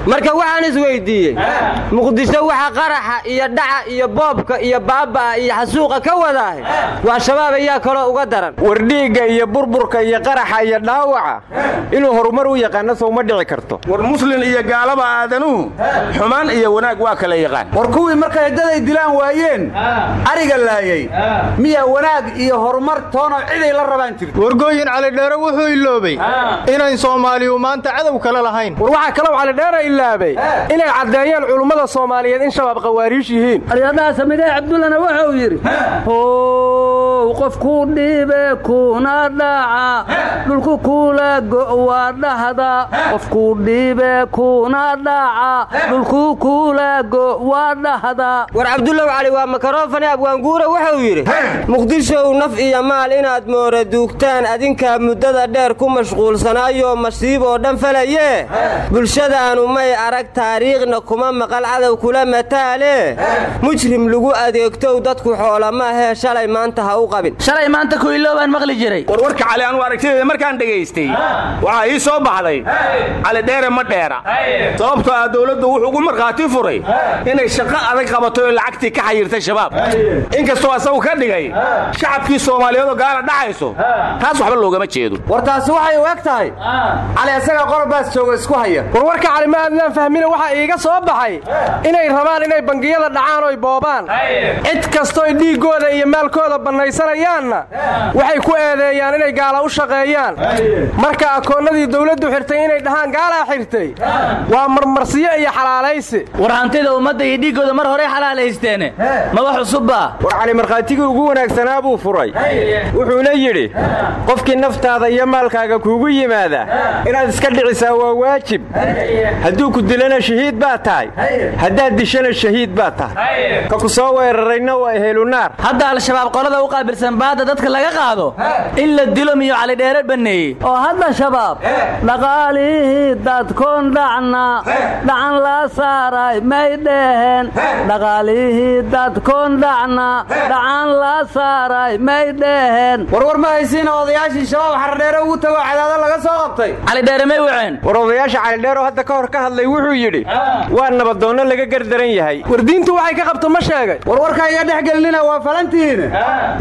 Marka waxaan isweyddiiyey muqdisho waxa qaraxa iyo dhaca iyo boobka iyo baaba'a iyo xasuuqa ka wadaahe waa shabaab ayaa kaloo uga daran. War dhiigga iyo burburka iyo qaraxa iyo dhaawaca inuu horumar u yaqaano sowma dhici karto. War muslin iyo gaalaba aadanuhu xumaan iyo wanaag waa kala yaqaan. War kuwii markay daday dilaan waayeen ariga laayay. Miyaa wanaag iyo horumar toonoo ciday la rabaan jirta wargooyin calidheere wuxuu iloobay. Inayn soomaaliyu maanta cadow kale lahayn. War waxaa kaloo calidheere ilaabay inay caddeeyeen culummada soomaaliyeed in shabaab khawaariish yihiin aryadaha samidee cabdullana wuxuu yidhi how qofkuu dhiibe kuna dhaca. Dhulku kula go' waa dhahda qofkuu dhiibe kuna dhaca. Dhulku kula go' waa dhahda. War cabdullaw cali waa makarofane abwaanguura wuxuu yidhi muqdishow naf iyo maal inaad moora duugtaan adinkaa muddada dheer ku mashquulsanaayoo masiib oo dhan falayee bulshadaanu may arag taariikhna kuma maqal cadow kula mataale. Mujrim lagu adeegtow dadku xoola maahee shalay maanta ha u qabin. Shalay maanta kuiloo baan maqli jiray. War warka cali anu aragtideeda markaan dhegaystay waxaa ii soo baxday. Cali dheere ma dheera. Sababtoo ah dowladdu wuxuu ugu markhaati furay inay shaqo adag qabato oo lacagtii ka xayirtay shabaab inkastoo asagu ka dhigay shacabkii soomaaliyeed oo gaala dhacayso taas waxba loogama jeedo. War taasi waxay u eg tahay cali asaga qorobaas jooga isku haya. War warka cali ma aadnaan fahmina waxaa iiga soo baxay inay rabaan inay bangiyada dhacaan oy boobaan. Cid kastooy dhiiggooda iyo maalkooda bannaysa shaqaysanayaanna waxay ku eedeeyaan inay gaala u shaqeeyaan. Marka akoonnadii dawladdu xirtay inay dhahaan gaalaa xirtay waa marmarsiyo iyo xalaalaysi war hantida ummadda iyo dhiiggooda mar horey cusubba war cali markhaatigii ugu wanaagsanaa buu furay. Wuxuuna yidhi qofkii naftaada iyo maalkaaga kuugu yimaada inaad iska dhicisaa waa waajib. Hadduu ku dilana shahiid baad tahay. Haddaad dishana shahiid baad tahay. Ka ku soo weerarayna waa ehelunaar hadda al-shabaab qolada u qaabilsan baadda dadka laga qaado in la dilo miyo calidheere banneeyey. Oo hadda shabaab dhaqaalihii dadkoon dhacna dhacan la saaray may dheheen. Dhaqaalihii dadkoon dhacna dhacan la saaray may dheheen. Warwar ma haysiina odayaashii shabaab xardheere ugu tago cadaado laga soo qabtay. Calidheere may waceen. War odayaasha calidheer oo hadda ka hor ka hadlay wuxuu yidhi waa nabadoonno laga gardaran yahay. War diintu waxay ka qabto ma sheegay. Warwarka iga dhex gelinina waa falantihiine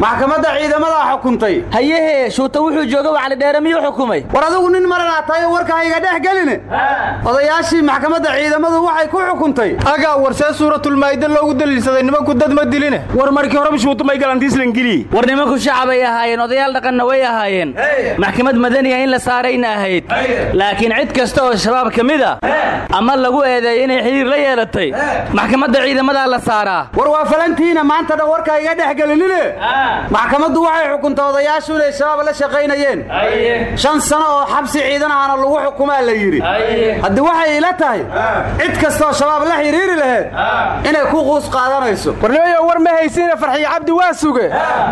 maxkamadda ciidamadaa xukuntay. Hayehee shuuta wuxuu jooga waa calidheere miyuu xukumay? War adigu nin maranaa warka iga dhex geline odayaashii maxkamadda ciidamadu waxay ku xukuntay. Agaa war see suuratulmaayida loogu daliilsaday nimanku dad ma war markii horeba shuutumay galantiislangeliye war nimanku shacabay ahaayeen odayaal dhaqanna way ahaayeen. Maxkamad madaniga in la saarayna ahayd. Laakiin cid kasta oo shabaab ka mid a ama lagu eedeeyo inay xiriir la yeelatay maxkamadda ciidamadaa la saaraa. War waa falantiina maanta dhan warka iga dhex gelinine maxkamaddu waxay xukuntay odayaashu inay shabaab la shaqaynayeen. Shan sano oo xabsi ciidan ahna lagu xukumaa la yidhi. Haddii waxay ila tahay cid kastaoo shabaab la xidhiiri laheed inay ku quus qaadanayso war ma haysiina farxiyo cabdi waa suge?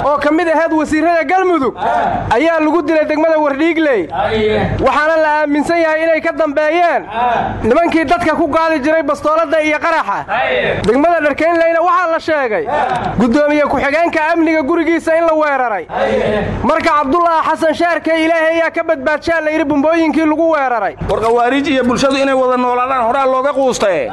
Oo ka mid ahayd wasiirrada galmudug. Ayaa lagu dilay degmada wardhiigley waxaana la aaminsan yahay inay ka dambeeyeen. Nimankii dadka ku gaadi jiray bastooladda iyo qaraxa. Degmada dharkaynleyna waxaa la sheegay guddoomiye ku-xigeenka amniga gurigiisa in la weeraray. Marka cabdulaahi xasan shaarke ilaahay ayaa ka badbaadshaa la yidhi bumbooyinkii lagu weeraray. war khawaariij iyo bulshadu inay wada noolaadaan horaa looga quustae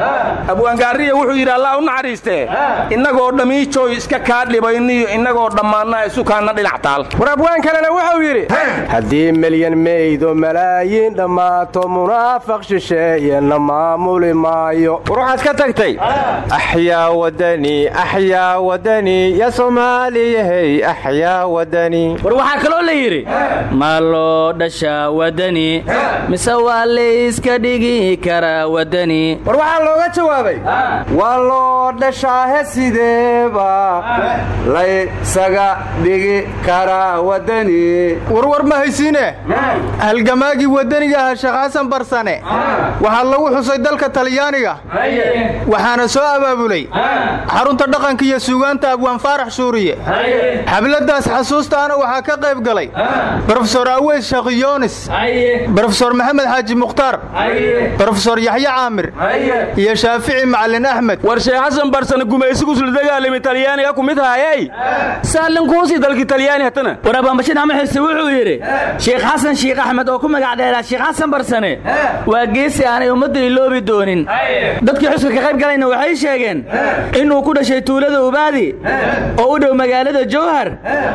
abwaangaariya wuxuu yidhi allah u naxariistee. Innagoo dhammiijooy iska kaa dhibayniyo innagoo dhammaanna isukaanna dhinac taal. War abwaan kalena wuxuu yidhi haddii milyan meydo malaayiin dhammaato munaafaq shisheeyena maamuli maayo. War waxaad ka tagtay axyaa wadani axyaa wadani ya soomaaliyahey axyaa wadani. War waxaa kaloo la yidhi ma loo dhashaa wadani mise waa layska dhigi karaa wadani? War waxaa looga jawaabay waa loo dhashaahe sideeba laysaga dhigi karaa wadani. Warwar ma haysiine? Halgamaagii wadaniga aha sheekh xasan barsane waxaa lagu xusay dalka talyaaniga. Waxaana soo abaabulay. Xarunta dhaqanka iyo suugaanta abwaan faarax shuuriye xabladaas xasuustaana waxaa ka qayb galay brofesor aweys shakiyoonis brofesor maxamed xaaji mukhtaar brofesor yaxye caamir. Iyo shaafici macalin axmed. War sheekh xasan barsane gumaysigusla dagaalami talyaaniga ku mid haayey saalinkuusii dalki talyaani hatana. War abaanbashin ama xirse wuxuu yidhi sheekh xasan shiikh axmed oo ku magac dheeraa sheekh xasan barsane waa geesi aanay ummadda iloobi doonin. Dadkii xuska ka qayb galayna waxay sheegeen inuu ku dhashay tuulada ubaadi oo u dhow magaalada jowhar.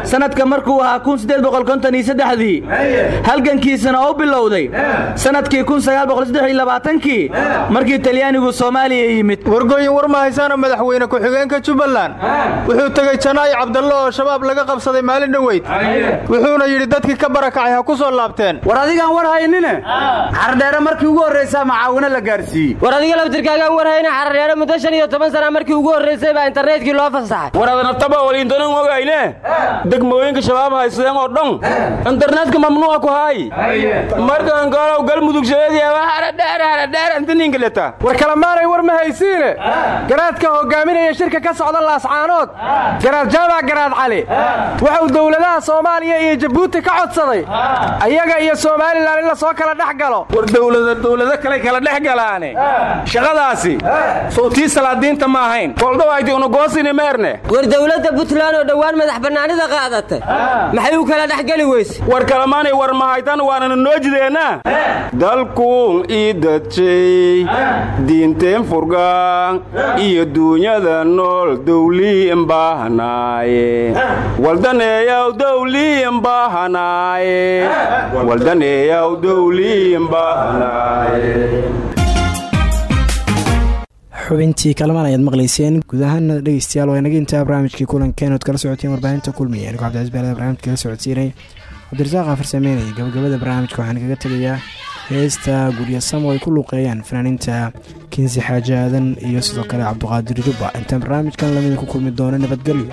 Sannadka markuu ahaa kunsieedoqokontoniysaddexdii halgankiisana oo bilowday. Sannadkii kunsagaalboqolsaddexiyolabaaatankii markii talyaanigu soomaaliya yimid. Wargooyin war ma haysaana madaxweyne ku-xigeenka jubbaland wuxuu tegey janaayi cabdalle oo shabaab laga qabsaday maalin dhoweyd wuxuuna yidhi dadkii ka barakacay ha ku soo laabteen. War adigaan war haynine? Xardheere markii ugu horraysaa macaawino la gaarsiiyey? War adiga laftirkaagaan war hayne xardheere muddo shan iyo toban sana markii ugu horraysay baa internetkii loo fasaxay. War adanabtaba waliintonan ogayne degmooyinka shabaab haysadeen oo dhan. Internetka mamnuuca ku haay markaan gaalow galmudug sheegadyaharadheer war kalamaanay war ma haysiine? Garaadka hogaaminaya shirka ka socda laascaanood garaad jaamac garaad cali. Wuxuu dowladaha soomaaliya iyo jabuuti ka codsaday. Ayaga iyo somalilan in la soo kala dhex galo. War dowladda dowlado kale kala dhex galaane. Shaqadaasi sowtii salaadiinta ma ahayn. Koldhawayti unagoosini meerne. War dowladda puntland oo dhowaan madax bannaanida qaadatay maxay u kala dhexgeli weyse? War kalamaanay war mahaytan waanana noo jideennaa dalkuun ii dadjay diinteen furgaan iyo duunyada nool Eh. Eh. xubintii kalamaan ayaad maqlayseen guudahaana dhegeystayaal waa inaga intaa barnaamijkii kulankeena od kala socoteen warbaahinta kulmiya anigo cabdicaziz baalada barnamijka kala socodsiinay. Cabdirasaaq aan iyo gabagabada barnaamijka waxaan kaga tegayaa heesta gurya samo ay ku luqeeyaan fanaaniinta kinsi xaaji aadan iyo sidoo kale cabduqaadir jubba. Intaan barnaamijkan lamida ku kulmi doona nabadgelyo.